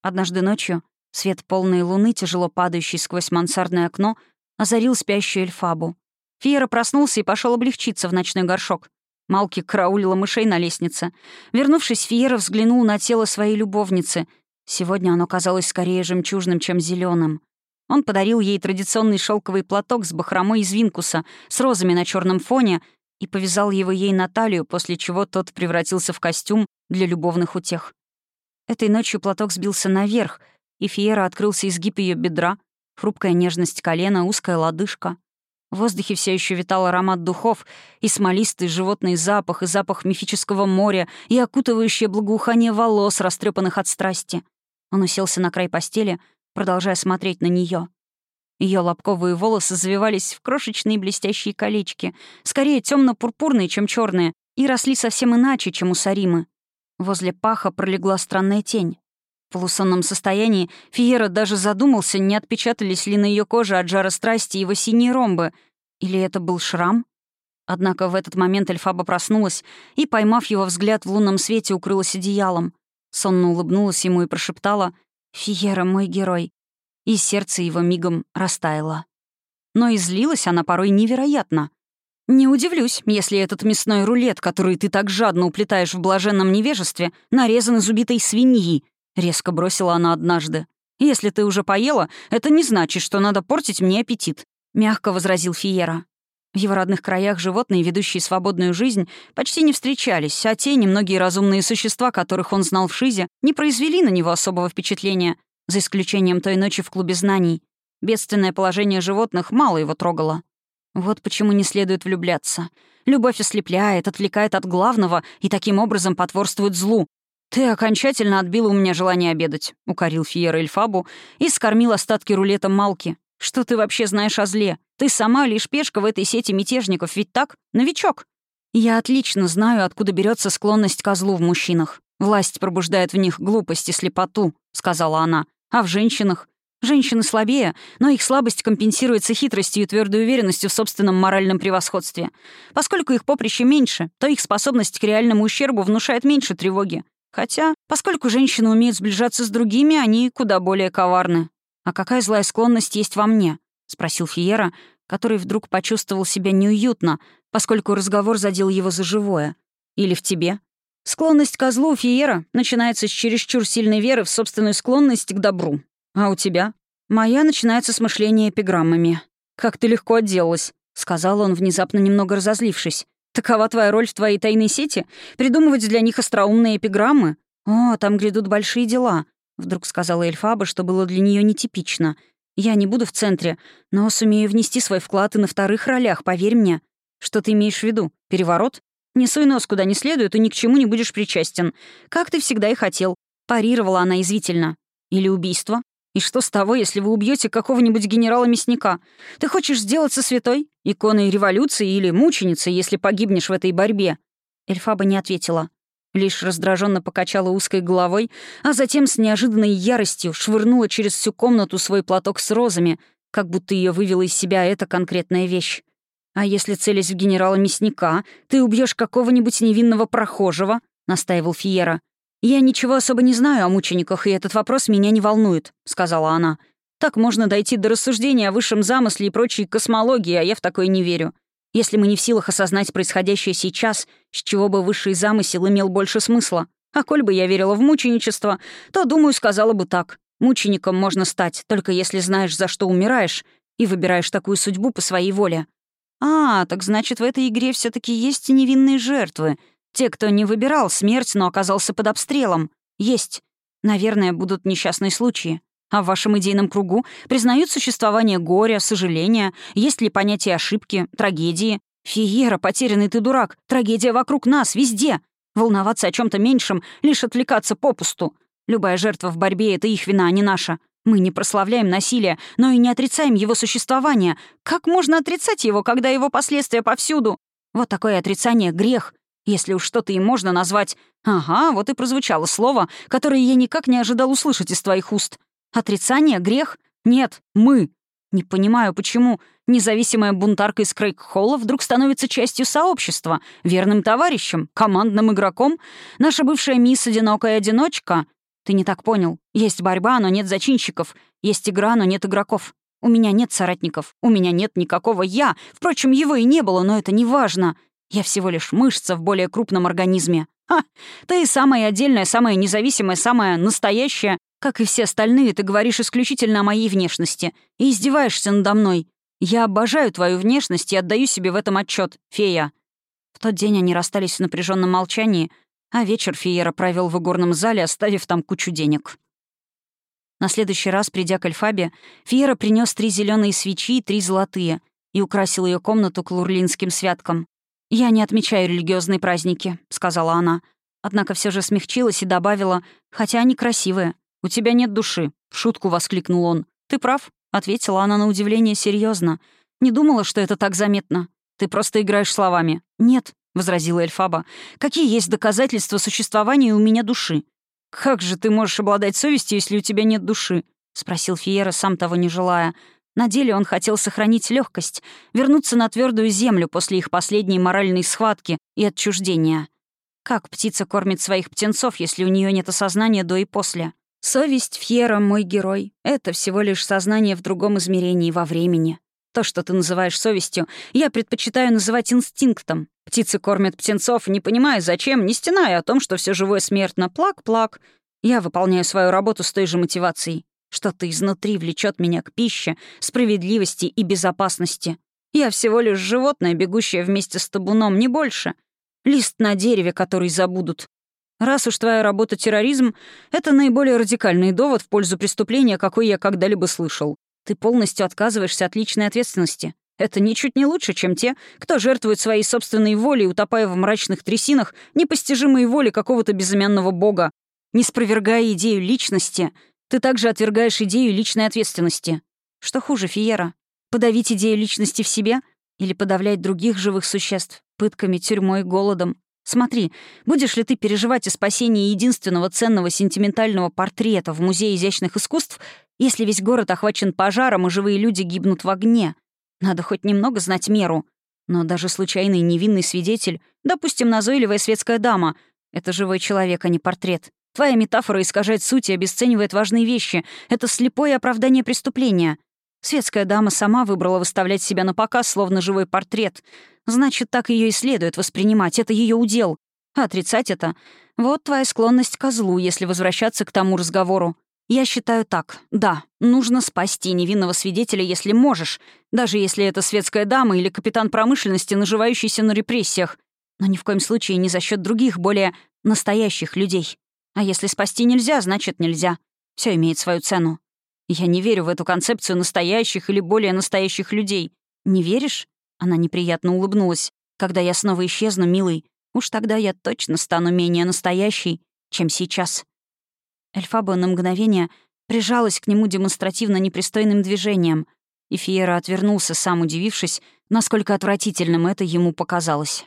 Однажды ночью свет полной луны, тяжело падающий сквозь мансардное окно, озарил спящую Эльфабу. Фиера проснулся и пошел облегчиться в ночной горшок. Малки караулила мышей на лестнице. Вернувшись, Фиера взглянул на тело своей любовницы. Сегодня оно казалось скорее жемчужным, чем зеленым. Он подарил ей традиционный шелковый платок с бахромой из винкуса, с розами на черном фоне, и повязал его ей на талию, после чего тот превратился в костюм для любовных утех. Этой ночью платок сбился наверх, и Фиера открылся изгиб ее бедра, хрупкая нежность колена, узкая лодыжка. В воздухе все еще витал аромат духов, и смолистый животный запах, и запах мифического моря, и окутывающее благоухание волос, растрепанных от страсти. Он уселся на край постели, продолжая смотреть на нее. Ее лобковые волосы завивались в крошечные блестящие колечки, скорее темно пурпурные чем черные, и росли совсем иначе, чем у Саримы. Возле паха пролегла странная тень. Полусонном состоянии Фиера даже задумался, не отпечатались ли на ее коже от жара страсти его синие ромбы. Или это был шрам? Однако в этот момент Эльфаба проснулась и, поймав его взгляд в лунном свете, укрылась одеялом. Сонно улыбнулась ему и прошептала «Фиера, мой герой». И сердце его мигом растаяло. Но и злилась она порой невероятно. «Не удивлюсь, если этот мясной рулет, который ты так жадно уплетаешь в блаженном невежестве, нарезан из убитой свиньи», — резко бросила она однажды. Если ты уже поела, это не значит, что надо портить мне аппетит», — мягко возразил Фиера. В его родных краях животные, ведущие свободную жизнь, почти не встречались, а те немногие разумные существа, которых он знал в Шизе, не произвели на него особого впечатления, за исключением той ночи в клубе знаний. Бедственное положение животных мало его трогало. Вот почему не следует влюбляться. Любовь ослепляет, отвлекает от главного и таким образом потворствует злу. «Ты окончательно отбила у меня желание обедать», — укорил Фиера Эльфабу и скормил остатки рулета Малки. «Что ты вообще знаешь о зле? Ты сама лишь пешка в этой сети мятежников, ведь так? Новичок». «Я отлично знаю, откуда берется склонность к злу в мужчинах. Власть пробуждает в них глупость и слепоту», — сказала она. «А в женщинах? Женщины слабее, но их слабость компенсируется хитростью и твердой уверенностью в собственном моральном превосходстве. Поскольку их поприще меньше, то их способность к реальному ущербу внушает меньше тревоги. Хотя, поскольку женщины умеют сближаться с другими, они куда более коварны. «А какая злая склонность есть во мне?» — спросил Фиера, который вдруг почувствовал себя неуютно, поскольку разговор задел его за живое. «Или в тебе?» Склонность к злу Фиера начинается с чересчур сильной веры в собственную склонность к добру. «А у тебя?» «Моя начинается с мышления эпиграммами». «Как ты легко отделалась», — сказал он, внезапно немного разозлившись. «Такова твоя роль в твоей тайной сети? Придумывать для них остроумные эпиграммы? О, там грядут большие дела», — вдруг сказала Эльфаба, что было для нее нетипично. «Я не буду в центре, но сумею внести свой вклад и на вторых ролях, поверь мне. Что ты имеешь в виду? Переворот? Не суй нос куда не следует, и ни к чему не будешь причастен. Как ты всегда и хотел». Парировала она извительно. «Или убийство? И что с того, если вы убьете какого-нибудь генерала-мясника? Ты хочешь сделаться святой, иконой революции или мученицей, если погибнешь в этой борьбе?» Эльфаба не ответила. Лишь раздраженно покачала узкой головой, а затем с неожиданной яростью швырнула через всю комнату свой платок с розами, как будто ее вывела из себя эта конкретная вещь. «А если целясь в генерала мясника, ты убьешь какого-нибудь невинного прохожего?» — настаивал Фиера. «Я ничего особо не знаю о мучениках, и этот вопрос меня не волнует», — сказала она. «Так можно дойти до рассуждения о высшем замысле и прочей космологии, а я в такое не верю. Если мы не в силах осознать происходящее сейчас, с чего бы высший замысел имел больше смысла? А коль бы я верила в мученичество, то, думаю, сказала бы так. Мучеником можно стать, только если знаешь, за что умираешь, и выбираешь такую судьбу по своей воле. А, так значит, в этой игре все таки есть невинные жертвы — те, кто не выбирал смерть, но оказался под обстрелом. Есть. Наверное, будут несчастные случаи. А в вашем идейном кругу признают существование горя, сожаления, есть ли понятие ошибки, трагедии. Фиера, потерянный ты дурак, трагедия вокруг нас, везде. Волноваться о чем то меньшем, лишь отвлекаться попусту. Любая жертва в борьбе — это их вина, а не наша. Мы не прославляем насилие, но и не отрицаем его существование. Как можно отрицать его, когда его последствия повсюду? Вот такое отрицание — грех. Если уж что-то и можно назвать... Ага, вот и прозвучало слово, которое я никак не ожидал услышать из твоих уст. Отрицание? Грех? Нет, мы. Не понимаю, почему независимая бунтарка из Крейг-Холла вдруг становится частью сообщества, верным товарищем, командным игроком. Наша бывшая мисс «Одинокая одиночка». Ты не так понял. Есть борьба, но нет зачинщиков. Есть игра, но нет игроков. У меня нет соратников. У меня нет никакого «я». Впрочем, его и не было, но это не важно. Я всего лишь мышца в более крупном организме. Ха! Ты самая отдельная, самая независимая, самая настоящая. Как и все остальные, ты говоришь исключительно о моей внешности. И издеваешься надо мной. Я обожаю твою внешность и отдаю себе в этом отчет, фея». В тот день они расстались в напряженном молчании, а вечер Фиера провел в игорном зале, оставив там кучу денег. На следующий раз, придя к Альфабе, Фиера принес три зеленые свечи и три золотые и украсил ее комнату клурлинским святком. «Я не отмечаю религиозные праздники», — сказала она. Однако все же смягчилась и добавила, «хотя они красивые. У тебя нет души», — в шутку воскликнул он. «Ты прав», — ответила она на удивление серьезно. «Не думала, что это так заметно. Ты просто играешь словами». «Нет», — возразила Эльфаба. «Какие есть доказательства существования у меня души?» «Как же ты можешь обладать совестью, если у тебя нет души?» — спросил Фиера, сам того не желая. На деле он хотел сохранить легкость, вернуться на твердую землю после их последней моральной схватки и отчуждения. Как птица кормит своих птенцов, если у нее нет осознания до и после? Совесть Фьера, мой герой, — это всего лишь сознание в другом измерении во времени. То, что ты называешь совестью, я предпочитаю называть инстинктом. Птицы кормят птенцов, не понимая зачем, не стеная о том, что все живое смертно. Плак-плак. Я выполняю свою работу с той же мотивацией. Что-то изнутри влечет меня к пище, справедливости и безопасности. Я всего лишь животное, бегущее вместе с табуном, не больше. Лист на дереве, который забудут. Раз уж твоя работа — терроризм, это наиболее радикальный довод в пользу преступления, какой я когда-либо слышал. Ты полностью отказываешься от личной ответственности. Это ничуть не лучше, чем те, кто жертвует своей собственной волей, утопая в мрачных трясинах непостижимой воли какого-то безымянного бога. Не спровергая идею личности, ты также отвергаешь идею личной ответственности. Что хуже, Фиера? Подавить идею личности в себе или подавлять других живых существ пытками, тюрьмой, голодом? Смотри, будешь ли ты переживать о спасении единственного ценного сентиментального портрета в Музее изящных искусств, если весь город охвачен пожаром и живые люди гибнут в огне? Надо хоть немного знать меру. Но даже случайный невинный свидетель, допустим, назойливая светская дама, это живой человек, а не портрет. Твоя метафора искажает суть и обесценивает важные вещи. Это слепое оправдание преступления. Светская дама сама выбрала выставлять себя на показ, словно живой портрет. Значит, так ее и следует воспринимать. Это ее удел. А отрицать это — вот твоя склонность к злу, если возвращаться к тому разговору. Я считаю так. Да, нужно спасти невинного свидетеля, если можешь, даже если это светская дама или капитан промышленности, наживающийся на репрессиях. Но ни в коем случае не за счет других, более настоящих людей. А если спасти нельзя, значит нельзя. Все имеет свою цену. Я не верю в эту концепцию настоящих или более настоящих людей. Не веришь? Она неприятно улыбнулась. Когда я снова исчезну, милый, уж тогда я точно стану менее настоящей, чем сейчас. Эльфаба на мгновение прижалась к нему демонстративно непристойным движением, и Фиера отвернулся, сам удивившись, насколько отвратительным это ему показалось.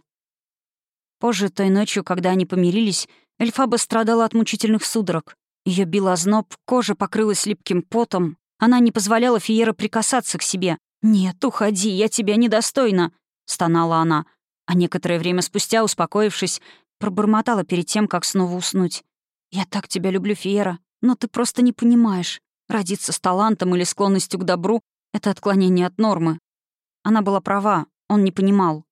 Позже, той ночью, когда они помирились, Эльфаба страдала от мучительных судорог. Ее бил озноб, кожа покрылась липким потом. Она не позволяла Фиера прикасаться к себе. «Нет, уходи, я тебя недостойна», — стонала она. А некоторое время спустя, успокоившись, пробормотала перед тем, как снова уснуть. «Я так тебя люблю, Фиера, но ты просто не понимаешь. Родиться с талантом или склонностью к добру — это отклонение от нормы». Она была права, он не понимал.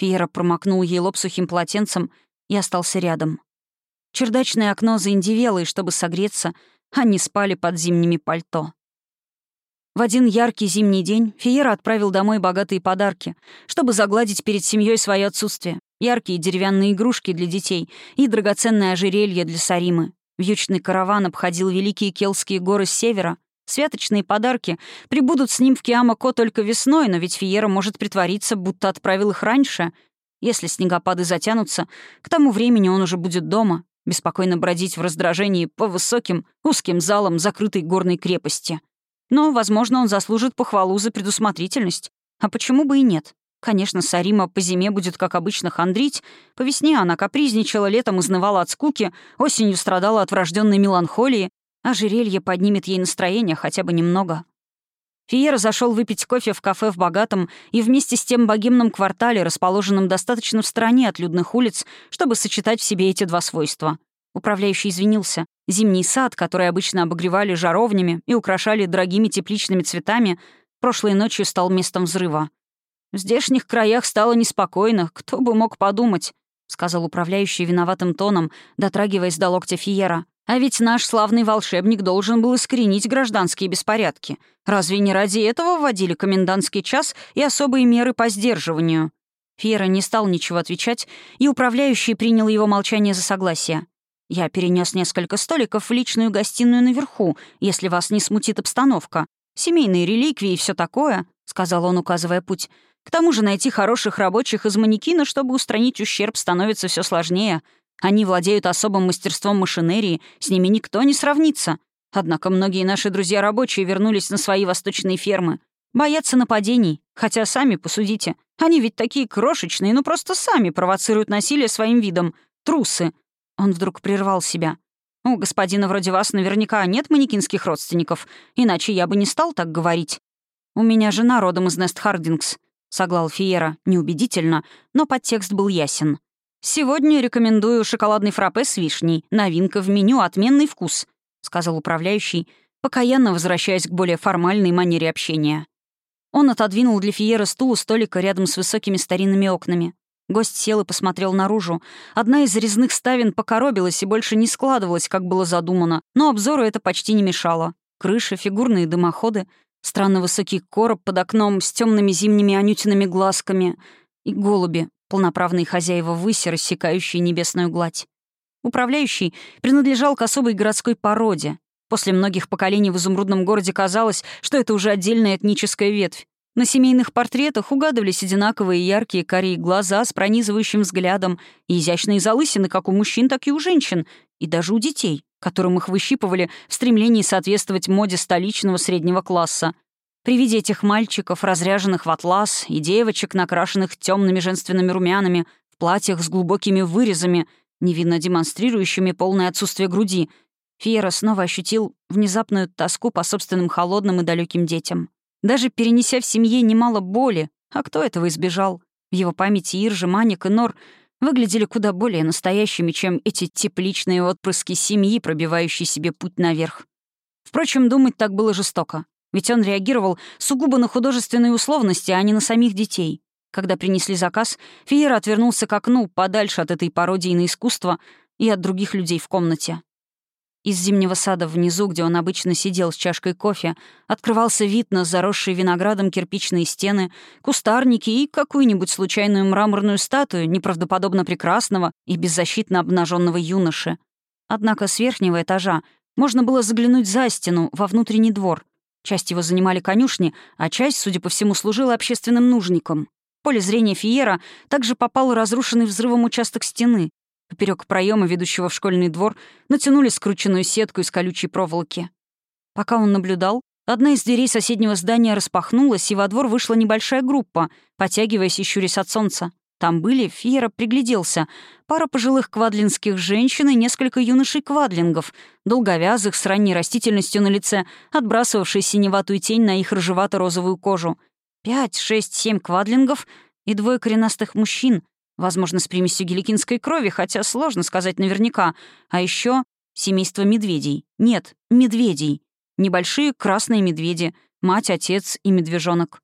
Фиера промокнул ей лоб сухим полотенцем и остался рядом. Чердачное окно заиндивело, и чтобы согреться, они спали под зимними пальто. В один яркий зимний день Фиера отправил домой богатые подарки, чтобы загладить перед семьей свое отсутствие. Яркие деревянные игрушки для детей и драгоценное ожерелье для Саримы. Вьючный караван обходил великие келские горы с севера. Святочные подарки прибудут с ним в Киамако только весной, но ведь Фиера может притвориться, будто отправил их раньше. Если снегопады затянутся, к тому времени он уже будет дома, беспокойно бродить в раздражении по высоким, узким залам закрытой горной крепости. Но, возможно, он заслужит похвалу за предусмотрительность. А почему бы и нет? Конечно, Сарима по зиме будет, как обычно, хандрить. По весне она капризничала, летом изнывала от скуки, осенью страдала от врожденной меланхолии, а жерелье поднимет ей настроение хотя бы немного. Фиера зашел выпить кофе в кафе в богатом и вместе с тем богемном квартале, расположенном достаточно в стороне от людных улиц, чтобы сочетать в себе эти два свойства. Управляющий извинился. Зимний сад, который обычно обогревали жаровнями и украшали дорогими тепличными цветами, прошлой ночью стал местом взрыва. «В здешних краях стало неспокойно, кто бы мог подумать», — сказал управляющий виноватым тоном, дотрагиваясь до локтя Фиера. А ведь наш славный волшебник должен был искоренить гражданские беспорядки. Разве не ради этого вводили комендантский час и особые меры по сдерживанию?» Фьера не стал ничего отвечать, и управляющий принял его молчание за согласие. «Я перенес несколько столиков в личную гостиную наверху, если вас не смутит обстановка. Семейные реликвии и все такое», — сказал он, указывая путь. «К тому же найти хороших рабочих из манекина, чтобы устранить ущерб, становится все сложнее. Они владеют особым мастерством машинерии, с ними никто не сравнится. Однако многие наши друзья-рабочие вернулись на свои восточные фермы. Боятся нападений, хотя сами посудите. Они ведь такие крошечные, ну просто сами провоцируют насилие своим видом. Трусы. Он вдруг прервал себя. У господина вроде вас наверняка нет манекинских родственников, иначе я бы не стал так говорить. У меня жена родом из Нест Хардингс, соглал Фиера, неубедительно, но подтекст был ясен. «Сегодня рекомендую шоколадный фраппе с вишней. Новинка в меню, отменный вкус», — сказал управляющий, покаянно возвращаясь к более формальной манере общения. Он отодвинул для Фиера стул у столика рядом с высокими старинными окнами. Гость сел и посмотрел наружу. Одна из резных ставен покоробилась и больше не складывалась, как было задумано, но обзору это почти не мешало. Крыша, фигурные дымоходы, странно высокий короб под окном с темными зимними анютиными глазками и голуби, полноправные хозяева выси, рассекающие небесную гладь. Управляющий принадлежал к особой городской породе. После многих поколений в изумрудном городе казалось, что это уже отдельная этническая ветвь. На семейных портретах угадывались одинаковые яркие карие глаза с пронизывающим взглядом и изящные залысины как у мужчин, так и у женщин, и даже у детей, которым их выщипывали в стремлении соответствовать моде столичного среднего класса. При виде этих мальчиков, разряженных в атлас, и девочек, накрашенных темными женственными румянами, в платьях с глубокими вырезами — невинно демонстрирующими полное отсутствие груди, Фиера снова ощутил внезапную тоску по собственным холодным и далеким детям. Даже перенеся в семье немало боли, а кто этого избежал? В его памяти Иржи, Маник и Нор выглядели куда более настоящими, чем эти тепличные отпрыски семьи, пробивающие себе путь наверх. Впрочем, думать так было жестоко, ведь он реагировал сугубо на художественные условности, а не на самих детей. Когда принесли заказ, Фиера отвернулся к окну, подальше от этой пародии на искусство и от других людей в комнате. Из зимнего сада внизу, где он обычно сидел с чашкой кофе, открывался вид на заросшие виноградом кирпичные стены, кустарники и какую-нибудь случайную мраморную статую неправдоподобно прекрасного и беззащитно обнаженного юноши. Однако с верхнего этажа можно было заглянуть за стену, во внутренний двор. Часть его занимали конюшни, а часть, судя по всему, служила общественным нужником поле зрения Фиера также попал разрушенный взрывом участок стены. Поперек проема, ведущего в школьный двор, натянули скрученную сетку из колючей проволоки. Пока он наблюдал, одна из дверей соседнего здания распахнулась, и во двор вышла небольшая группа, потягиваясь и щурясь от солнца. Там были, Фиера пригляделся, пара пожилых квадлинских женщин и несколько юношей-квадлингов, долговязых, с ранней растительностью на лице, отбрасывавшей синеватую тень на их рыжевато-розовую кожу — Пять, шесть, семь квадлингов и двое коренастых мужчин, возможно, с примесью геликинской крови, хотя сложно сказать наверняка. А еще семейство медведей. Нет, медведей. Небольшие красные медведи, мать, отец и медвежонок.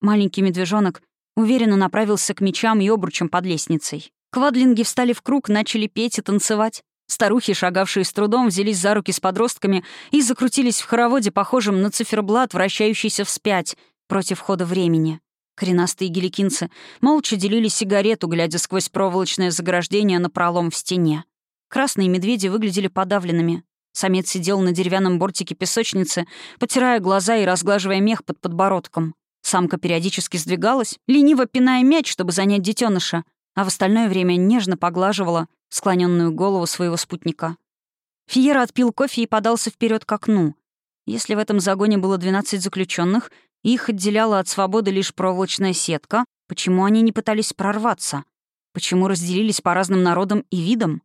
Маленький медвежонок уверенно направился к мечам и обручам под лестницей. Квадлинги встали в круг, начали петь и танцевать. Старухи, шагавшие с трудом, взялись за руки с подростками и закрутились в хороводе, похожем на циферблат, вращающийся вспять, против хода времени. Коренастые геликинцы молча делили сигарету, глядя сквозь проволочное заграждение на пролом в стене. Красные медведи выглядели подавленными. Самец сидел на деревянном бортике песочницы, потирая глаза и разглаживая мех под подбородком. Самка периодически сдвигалась, лениво пиная мяч, чтобы занять детеныша, а в остальное время нежно поглаживала склоненную голову своего спутника. Фиера отпил кофе и подался вперед к окну. Если в этом загоне было 12 заключенных, их отделяла от свободы лишь проволочная сетка. Почему они не пытались прорваться? Почему разделились по разным народам и видам?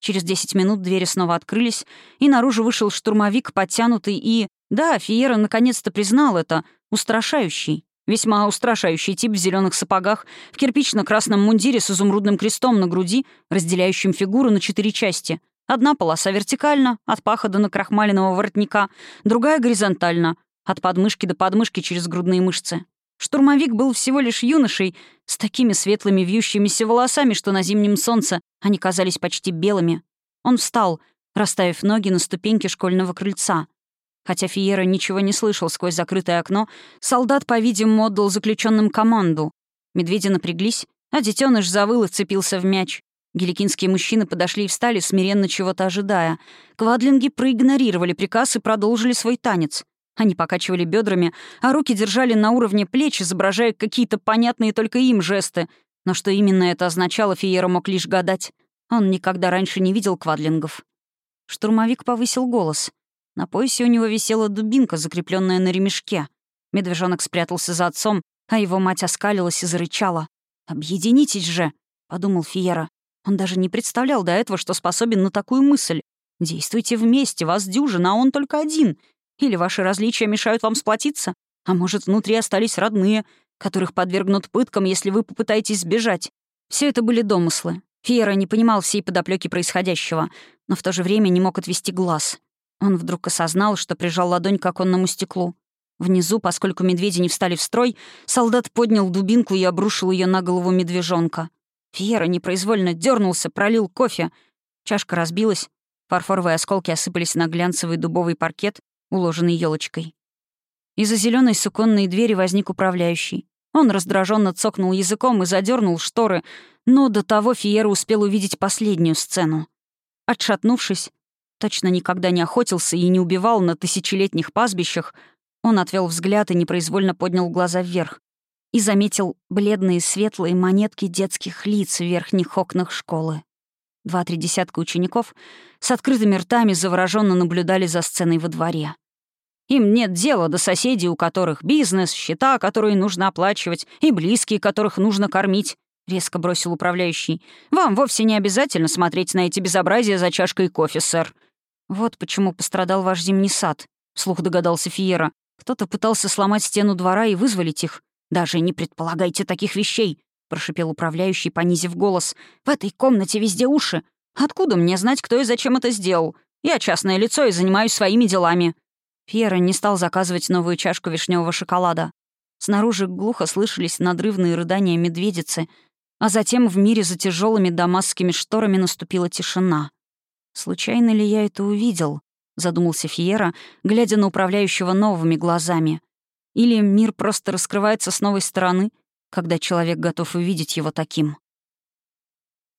Через 10 минут двери снова открылись, и наружу вышел штурмовик, подтянутый и... Да, Фиера наконец-то признал это. Устрашающий. Весьма устрашающий тип в зеленых сапогах, в кирпично-красном мундире с изумрудным крестом на груди, разделяющим фигуру на четыре части. Одна полоса вертикально, от паха до накрахмаленного воротника, другая горизонтально, от подмышки до подмышки через грудные мышцы. Штурмовик был всего лишь юношей с такими светлыми вьющимися волосами, что на зимнем солнце они казались почти белыми. Он встал, расставив ноги на ступеньке школьного крыльца. Хотя Фиера ничего не слышал сквозь закрытое окно, солдат, по-видимому, отдал заключенным команду. Медведи напряглись, а детеныш завыл и вцепился в мяч. Геликинские мужчины подошли и встали, смиренно чего-то ожидая. Квадлинги проигнорировали приказ и продолжили свой танец. Они покачивали бедрами, а руки держали на уровне плеч, изображая какие-то понятные только им жесты. Но что именно это означало, Фиера мог лишь гадать. Он никогда раньше не видел квадлингов. Штурмовик повысил голос. На поясе у него висела дубинка, закрепленная на ремешке. Медвежонок спрятался за отцом, а его мать оскалилась и зарычала. «Объединитесь же!» — подумал Фиера. Он даже не представлял до этого, что способен на такую мысль. «Действуйте вместе, вас дюжина, а он только один. Или ваши различия мешают вам сплотиться? А может, внутри остались родные, которых подвергнут пыткам, если вы попытаетесь сбежать? Все это были домыслы. Фиера не понимал всей подоплеки происходящего, но в то же время не мог отвести глаз. Он вдруг осознал, что прижал ладонь к оконному стеклу. Внизу, поскольку медведи не встали в строй, солдат поднял дубинку и обрушил ее на голову медвежонка. Фиера непроизвольно дернулся, пролил кофе. Чашка разбилась, фарфоровые осколки осыпались на глянцевый дубовый паркет, уложенный елочкой. Из-за зеленой суконной двери возник управляющий. Он раздраженно цокнул языком и задернул шторы, но до того Фиера успел увидеть последнюю сцену. Отшатнувшись, точно никогда не охотился и не убивал на тысячелетних пастбищах, он отвел взгляд и непроизвольно поднял глаза вверх и заметил бледные светлые монетки детских лиц в верхних окнах школы. Два-три десятка учеников с открытыми ртами завороженно наблюдали за сценой во дворе. Им нет дела до соседей, у которых бизнес, счета, которые нужно оплачивать, и близкие, которых нужно кормить. — резко бросил управляющий. «Вам вовсе не обязательно смотреть на эти безобразия за чашкой кофе, сэр». «Вот почему пострадал ваш зимний сад», — вслух догадался Фиера. «Кто-то пытался сломать стену двора и вызволить их. Даже не предполагайте таких вещей», — прошипел управляющий, понизив голос. «В этой комнате везде уши. Откуда мне знать, кто и зачем это сделал? Я частное лицо и занимаюсь своими делами». Фиера не стал заказывать новую чашку вишневого шоколада. Снаружи глухо слышались надрывные рыдания медведицы — а затем в мире за тяжелыми дамасскими шторами наступила тишина. «Случайно ли я это увидел?» — задумался Фиера, глядя на управляющего новыми глазами. «Или мир просто раскрывается с новой стороны, когда человек готов увидеть его таким?»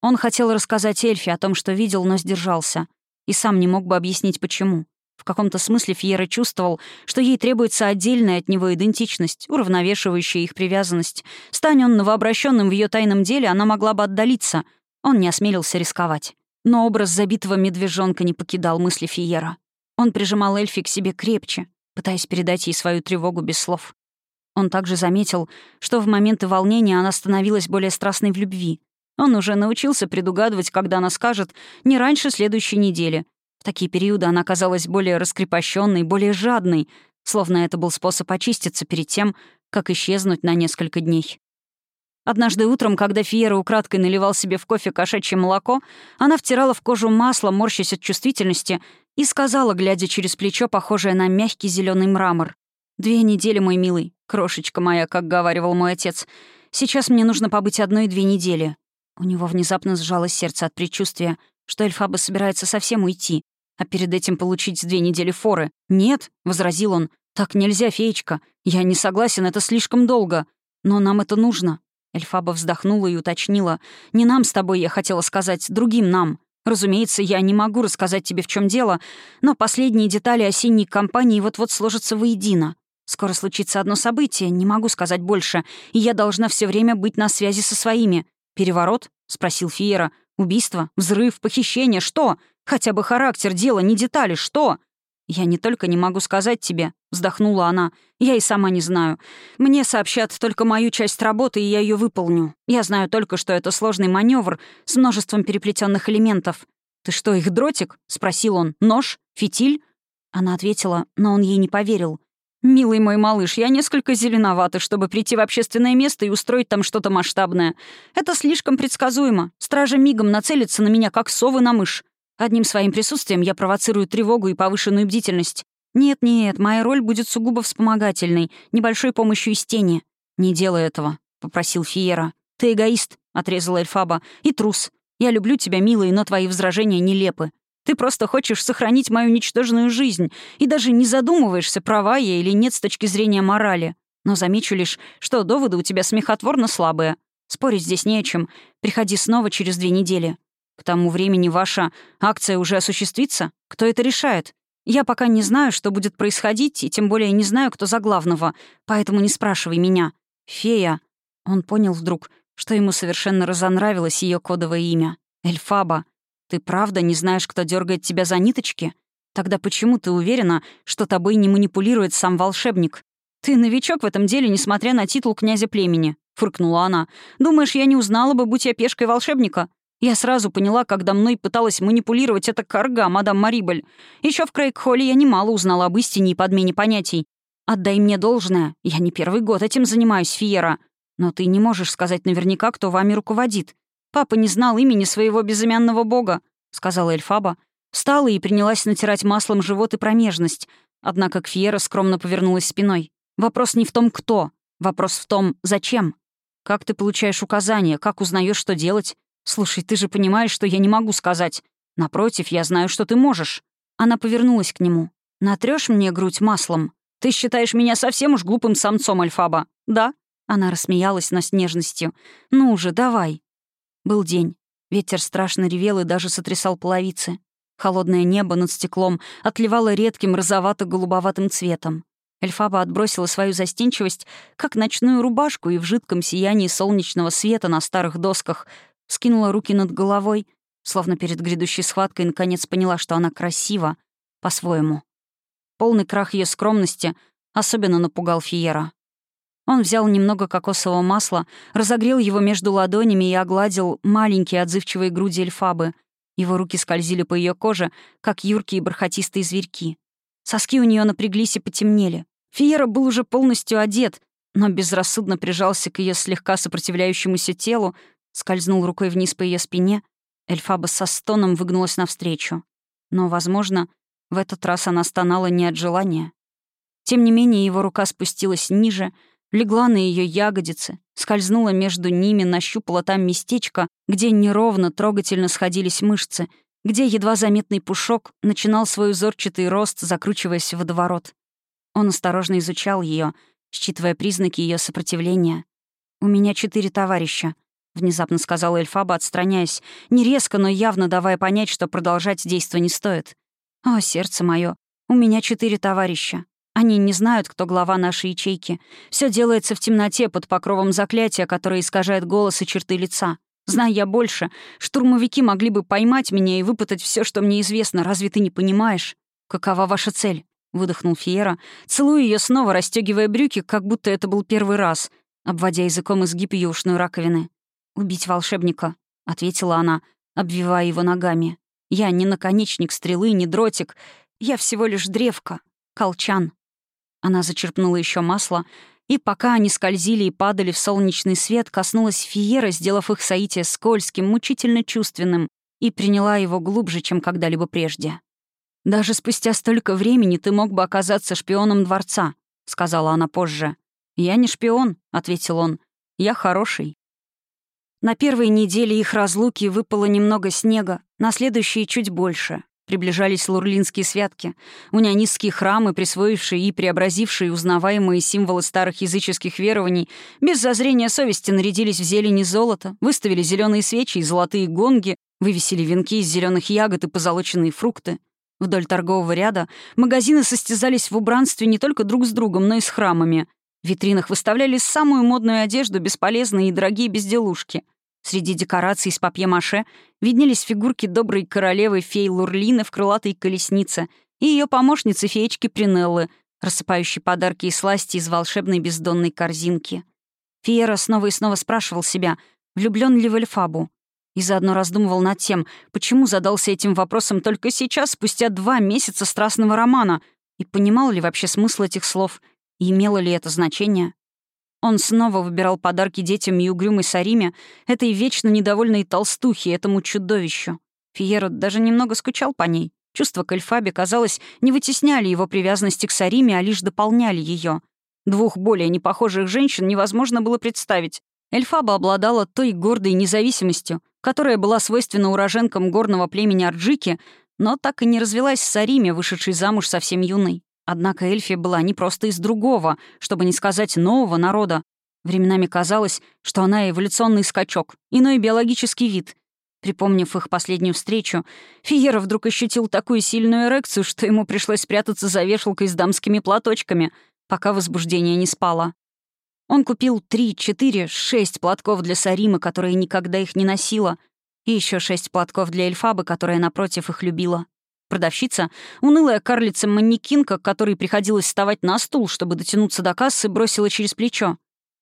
Он хотел рассказать Эльфе о том, что видел, но сдержался, и сам не мог бы объяснить, почему. В каком-то смысле Фьера чувствовал, что ей требуется отдельная от него идентичность, уравновешивающая их привязанность. Стань он новообращенным в ее тайном деле, она могла бы отдалиться. Он не осмелился рисковать. Но образ забитого медвежонка не покидал мысли Фиера. Он прижимал Эльфи к себе крепче, пытаясь передать ей свою тревогу без слов. Он также заметил, что в моменты волнения она становилась более страстной в любви. Он уже научился предугадывать, когда она скажет «не раньше следующей недели», в такие периоды она казалась более раскрепощенной, более жадной, словно это был способ очиститься перед тем, как исчезнуть на несколько дней. Однажды утром, когда Фиера украдкой наливал себе в кофе кошачье молоко, она втирала в кожу масло, морщась от чувствительности, и сказала, глядя через плечо, похожее на мягкий зеленый мрамор. «Две недели, мой милый, крошечка моя, как говаривал мой отец. Сейчас мне нужно побыть одной-две недели». У него внезапно сжалось сердце от предчувствия, что Эльфаба собирается совсем уйти, а перед этим получить две недели форы. «Нет», — возразил он, — «так нельзя, феечка. Я не согласен, это слишком долго. Но нам это нужно». Эльфаба вздохнула и уточнила. «Не нам с тобой, я хотела сказать, другим нам. Разумеется, я не могу рассказать тебе, в чем дело, но последние детали осенней кампании вот-вот сложатся воедино. Скоро случится одно событие, не могу сказать больше, и я должна все время быть на связи со своими. «Переворот?» — спросил Фиера. Убийство? Взрыв? Похищение? Что? Хотя бы характер дела, не детали. Что? «Я не только не могу сказать тебе», — вздохнула она. «Я и сама не знаю. Мне сообщат только мою часть работы, и я ее выполню. Я знаю только, что это сложный маневр с множеством переплетенных элементов. «Ты что, их дротик?» — спросил он. «Нож? Фитиль?» Она ответила, но он ей не поверил. «Милый мой малыш, я несколько зеленовата, чтобы прийти в общественное место и устроить там что-то масштабное. Это слишком предсказуемо. Стража мигом нацелится на меня, как совы на мышь. Одним своим присутствием я провоцирую тревогу и повышенную бдительность. Нет-нет, моя роль будет сугубо вспомогательной, небольшой помощью из тени. «Не делай этого», — попросил Фиера. «Ты эгоист», — отрезала Эльфаба, — «и трус. Я люблю тебя, милый, но твои возражения нелепы. Ты просто хочешь сохранить мою ничтожную жизнь и даже не задумываешься, права я или нет с точки зрения морали. Но замечу лишь, что доводы у тебя смехотворно слабые. Спорить здесь не о чем. Приходи снова через две недели. К тому времени ваша акция уже осуществится? Кто это решает? Я пока не знаю, что будет происходить, и тем более не знаю, кто за главного, поэтому не спрашивай меня. Фея. Он понял вдруг, что ему совершенно разонравилось ее кодовое имя. Эльфаба. Ты правда не знаешь, кто дергает тебя за ниточки? Тогда почему ты уверена, что тобой не манипулирует сам волшебник? Ты новичок в этом деле, несмотря на титул князя племени», — фыркнула она. «Думаешь, я не узнала бы, будь я пешкой волшебника? Я сразу поняла, когда мной пыталась манипулировать эта карга, мадам Марибель. Еще в Крейгхолле я немало узнала об истине и подмене понятий. Отдай мне должное. Я не первый год этим занимаюсь, Фиера. Но ты не можешь сказать наверняка, кто вами руководит. «Папа не знал имени своего безымянного бога», — сказала Эльфаба. Встала и принялась натирать маслом живот и промежность. Однако Кфьера скромно повернулась спиной. «Вопрос не в том, кто. Вопрос в том, зачем. Как ты получаешь указания, как узнаешь, что делать? Слушай, ты же понимаешь, что я не могу сказать. Напротив, я знаю, что ты можешь». Она повернулась к нему. Натрешь мне грудь маслом? Ты считаешь меня совсем уж глупым самцом, Альфаба? Да?» Она рассмеялась, но с нежностью. «Ну уже, давай». Был день. Ветер страшно ревел и даже сотрясал половицы. Холодное небо над стеклом отливало редким розовато-голубоватым цветом. Эльфаба отбросила свою застенчивость, как ночную рубашку, и в жидком сиянии солнечного света на старых досках скинула руки над головой, словно перед грядущей схваткой наконец поняла, что она красива по-своему. Полный крах ее скромности особенно напугал Фиера. Он взял немного кокосового масла, разогрел его между ладонями и огладил маленькие отзывчивые груди эльфабы. Его руки скользили по ее коже, как юркие бархатистые зверьки. Соски у нее напряглись и потемнели. Фиера был уже полностью одет, но безрассудно прижался к ее слегка сопротивляющемуся телу, скользнул рукой вниз по ее спине. Эльфаба со стоном выгнулась навстречу. Но, возможно, в этот раз она стонала не от желания. Тем не менее, его рука спустилась ниже — легла на ее ягодицы, скользнула между ними, нащупала там местечко, где неровно, трогательно сходились мышцы, где едва заметный пушок начинал свой узорчатый рост, закручиваясь в водоворот. Он осторожно изучал ее, считывая признаки ее сопротивления. «У меня четыре товарища», — внезапно сказала Эльфаба, отстраняясь, не резко, но явно давая понять, что продолжать действо не стоит. «О, сердце мое, у меня четыре товарища. Они не знают, кто глава нашей ячейки. Все делается в темноте под покровом заклятия, которое искажает голос и черты лица. Зная я больше, штурмовики могли бы поймать меня и выпытать все, что мне известно. Разве ты не понимаешь? Какова ваша цель? выдохнул Фиера, целуя ее снова, расстегивая брюки, как будто это был первый раз, обводя языком изгиб ее ушной раковины. «Убить волшебника», — ответила она, обвивая его ногами. «Я не наконечник стрелы, не дротик. Я всего лишь древко, колчан». Она зачерпнула еще масло, и пока они скользили и падали в солнечный свет, коснулась Фиера, сделав их соитие скользким, мучительно чувственным, и приняла его глубже, чем когда-либо прежде. «Даже спустя столько времени ты мог бы оказаться шпионом дворца», — сказала она позже. «Я не шпион», — ответил он. «Я хороший». На первой неделе их разлуки выпало немного снега, на следующие — чуть больше. Приближались лурлинские святки, унянистские храмы, присвоившие и преобразившие узнаваемые символы старых языческих верований, без зазрения совести нарядились в зелени золота, выставили зеленые свечи и золотые гонги, вывесили венки из зеленых ягод и позолоченные фрукты. Вдоль торгового ряда магазины состязались в убранстве не только друг с другом, но и с храмами. Витринах выставляли самую модную одежду, бесполезные и дорогие безделушки — Среди декораций из папье-маше виднелись фигурки доброй королевы фей Лурлины в крылатой колеснице и ее помощницы феечки Принеллы, рассыпающей подарки и сласти из волшебной бездонной корзинки. Фиера снова и снова спрашивал себя, влюблен ли в Эльфабу, и заодно раздумывал над тем, почему задался этим вопросом только сейчас, спустя два месяца страстного романа, и понимал ли вообще смысл этих слов, имело ли это значение. Он снова выбирал подарки детям и угрюмой Сариме, этой вечно недовольной толстухе, этому чудовищу. Фиеро даже немного скучал по ней. Чувства к Эльфабе, казалось, не вытесняли его привязанности к Сариме, а лишь дополняли ее. Двух более непохожих женщин невозможно было представить. Эльфаба обладала той гордой независимостью, которая была свойственна уроженкам горного племени Арджики, но так и не развелась с Сариме, вышедшей замуж совсем юной. Однако Эльфия была не просто из другого, чтобы не сказать нового народа. Временами казалось, что она эволюционный скачок, иной биологический вид. Припомнив их последнюю встречу, Фиера вдруг ощутил такую сильную эрекцию, что ему пришлось спрятаться за вешалкой с дамскими платочками, пока возбуждение не спало. Он купил три, четыре, шесть платков для Саримы, которая никогда их не носила, и еще шесть платков для Эльфабы, которая, напротив, их любила. Продавщица, унылая карлица-манекинка, которой приходилось вставать на стул, чтобы дотянуться до кассы, бросила через плечо.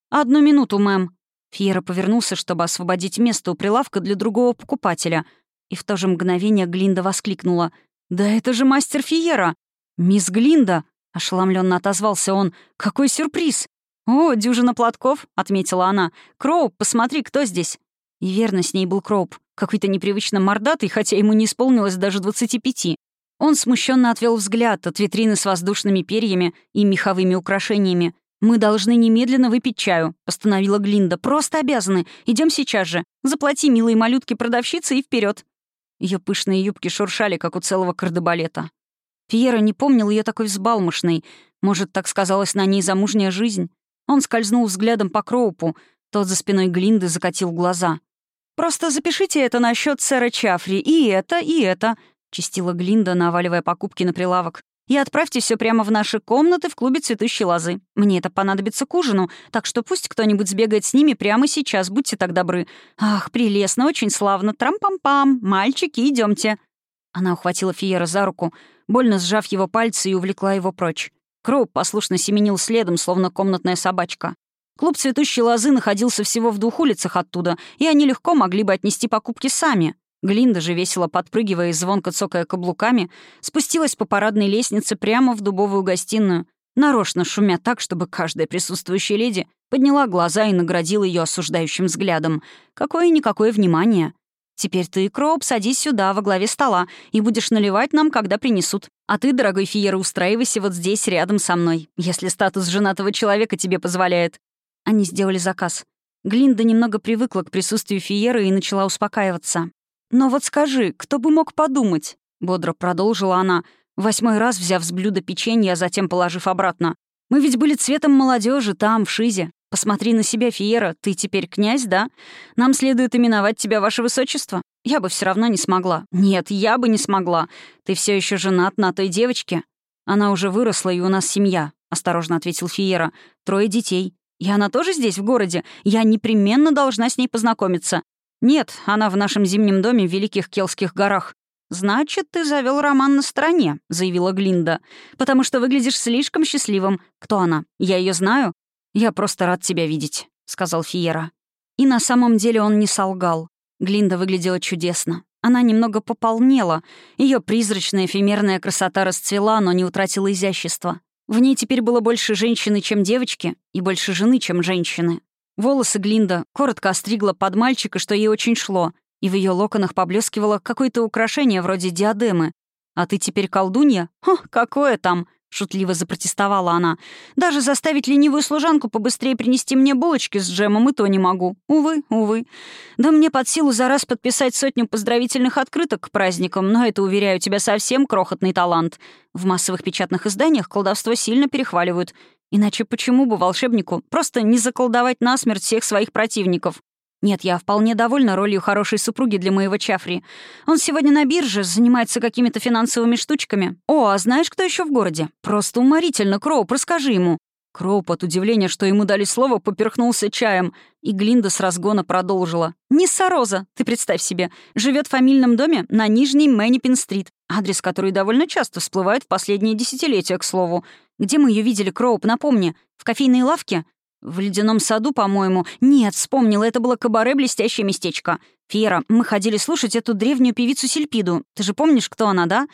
«Одну минуту, мэм». Фьера повернулся, чтобы освободить место у прилавка для другого покупателя. И в то же мгновение Глинда воскликнула. «Да это же мастер Фиера!» «Мисс Глинда!» — ошеломленно отозвался он. «Какой сюрприз!» «О, дюжина платков!» — отметила она. «Кроуп, посмотри, кто здесь!» И верно, с ней был Кроуп. Какой-то непривычно мордатый, хотя ему не исполнилось даже 25. Он смущенно отвел взгляд от витрины с воздушными перьями и меховыми украшениями. «Мы должны немедленно выпить чаю», — постановила Глинда. «Просто обязаны. Идем сейчас же. Заплати, милые малютки продавщицы, и вперед. Ее пышные юбки шуршали, как у целого кардебалета. Фиера не помнил ее такой взбалмошной. Может, так сказалась на ней замужняя жизнь? Он скользнул взглядом по Кроупу. Тот за спиной Глинды закатил глаза. «Просто запишите это насчет сэра Чафри. И это, и это», — чистила Глинда, наваливая покупки на прилавок. «И отправьте все прямо в наши комнаты в клубе цветущей лозы. Мне это понадобится к ужину, так что пусть кто-нибудь сбегает с ними прямо сейчас, будьте так добры. Ах, прелестно, очень славно. Трам-пам-пам. Мальчики, идемте. Она ухватила Фиера за руку, больно сжав его пальцы и увлекла его прочь. Кроуп послушно семенил следом, словно комнатная собачка. Клуб цветущей лозы находился всего в двух улицах оттуда, и они легко могли бы отнести покупки сами. Глинда же, весело подпрыгивая и звонко цокая каблуками, спустилась по парадной лестнице прямо в дубовую гостиную, нарочно шумя так, чтобы каждая присутствующая леди подняла глаза и наградила ее осуждающим взглядом. Какое-никакое внимание. «Теперь ты, Кроуп, садись сюда, во главе стола, и будешь наливать нам, когда принесут. А ты, дорогой Фиера, устраивайся вот здесь, рядом со мной, если статус женатого человека тебе позволяет». Они сделали заказ. Глинда немного привыкла к присутствию Фиеры и начала успокаиваться. «Но вот скажи, кто бы мог подумать?» — бодро продолжила она, восьмой раз взяв с блюда печенье, а затем положив обратно. «Мы ведь были цветом молодежи там, в Шизе. Посмотри на себя, Фиера, ты теперь князь, да? Нам следует именовать тебя, ваше высочество. Я бы все равно не смогла. Нет, я бы не смогла. Ты все еще женат на той девочке. Она уже выросла, и у нас семья», — осторожно ответил Фиера. «Трое детей. И она тоже здесь, в городе? Я непременно должна с ней познакомиться. Нет, она в нашем зимнем доме в Великих Келских горах. «Значит, ты завел роман на стороне», — заявила Глинда. «Потому что выглядишь слишком счастливым. Кто она? Я ее знаю?» «Я просто рад тебя видеть», — сказал Фиера. И на самом деле он не солгал. Глинда выглядела чудесно. Она немного пополнела. Ее призрачная эфемерная красота расцвела, но не утратила изящества. В ней теперь было больше женщины, чем девочки, и больше жены, чем женщины. Волосы Глинда коротко остригла под мальчика, что ей очень шло, и в ее локонах поблескивало какое-то украшение вроде диадемы. «А ты теперь колдунья? Хо, какое там!» — шутливо запротестовала она. «Даже заставить ленивую служанку побыстрее принести мне булочки с джемом и то не могу. Увы, увы. Да мне под силу за раз подписать сотню поздравительных открыток к праздникам, но это, уверяю тебя, совсем крохотный талант. В массовых печатных изданиях колдовство сильно перехваливают. Иначе почему бы волшебнику просто не заколдовать насмерть всех своих противников? Нет, я вполне довольна ролью хорошей супруги для моего Чафри. Он сегодня на бирже, занимается какими-то финансовыми штучками. О, а знаешь, кто еще в городе? Просто уморительно, Кроуп, расскажи ему». Кроуп от удивления, что ему дали слово, поперхнулся чаем, и Глинда с разгона продолжила. «Нессароза, ты представь себе, живет в фамильном доме на Нижней Мэннипин-стрит, адрес который довольно часто всплывает в последние десятилетия, к слову. Где мы ее видели, Кроуп, напомни? В кофейной лавке? В ледяном саду, по-моему. Нет, вспомнила, это было кабаре «Блестящее местечко». Фера, мы ходили слушать эту древнюю певицу Сильпиду. Ты же помнишь, кто она, да?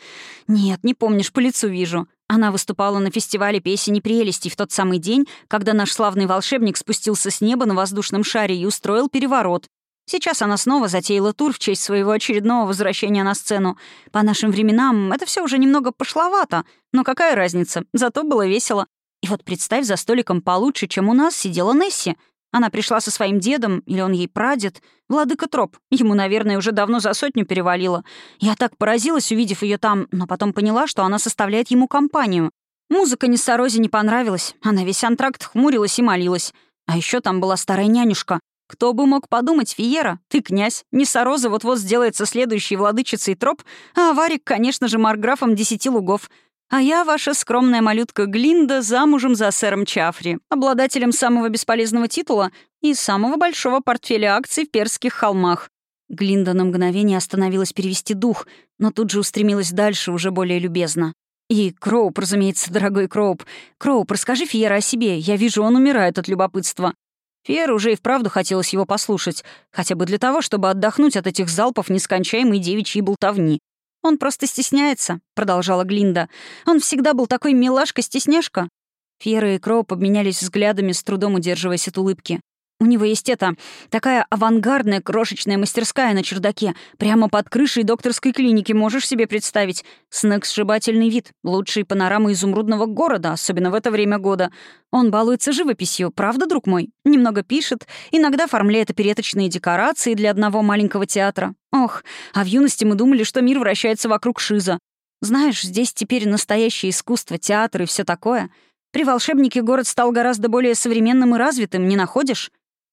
Нет, не помнишь, по лицу вижу. Она выступала на фестивале песен и прелестей в тот самый день, когда наш славный волшебник спустился с неба на воздушном шаре и устроил переворот. Сейчас она снова затеяла тур в честь своего очередного возвращения на сцену. По нашим временам это все уже немного пошловато, но какая разница, зато было весело. И вот представь, за столиком получше, чем у нас, сидела Несси. Она пришла со своим дедом, или он ей прадед, владыка Троп. Ему, наверное, уже давно за сотню перевалило. Я так поразилась, увидев ее там, но потом поняла, что она составляет ему компанию. Музыка Нессорозе не понравилась. Она весь антракт хмурилась и молилась. А еще там была старая нянюшка. Кто бы мог подумать, Фиера, ты князь, Нессороза вот-вот сделается следующей владычицей троп, а Варик, конечно же, марграфом десяти лугов. А я, ваша скромная малютка Глинда, замужем за сэром Чафри, обладателем самого бесполезного титула и самого большого портфеля акций в Перских холмах. Глинда на мгновение остановилась перевести дух, но тут же устремилась дальше, уже более любезно. «И Кроуп, разумеется, дорогой Кроуп. Кроуп, расскажи Фьера о себе. Я вижу, он умирает от любопытства». Фьере уже и вправду хотелось его послушать, хотя бы для того, чтобы отдохнуть от этих залпов нескончаемой девичьей болтовни. «Он просто стесняется», — продолжала Глинда. «Он всегда был такой милашка-стесняшка». Фьера и Кроуп обменялись взглядами, с трудом удерживаясь от улыбки. У него есть это, такая авангардная крошечная мастерская на чердаке, прямо под крышей докторской клиники, можешь себе представить. Снэксшибательный вид, лучшие панорамы изумрудного города, особенно в это время года. Он балуется живописью, правда, друг мой? Немного пишет, иногда оформляет опереточные декорации для одного маленького театра. Ох, а в юности мы думали, что мир вращается вокруг Шиза. Знаешь, здесь теперь настоящее искусство, театр и все такое. При волшебнике город стал гораздо более современным и развитым, не находишь?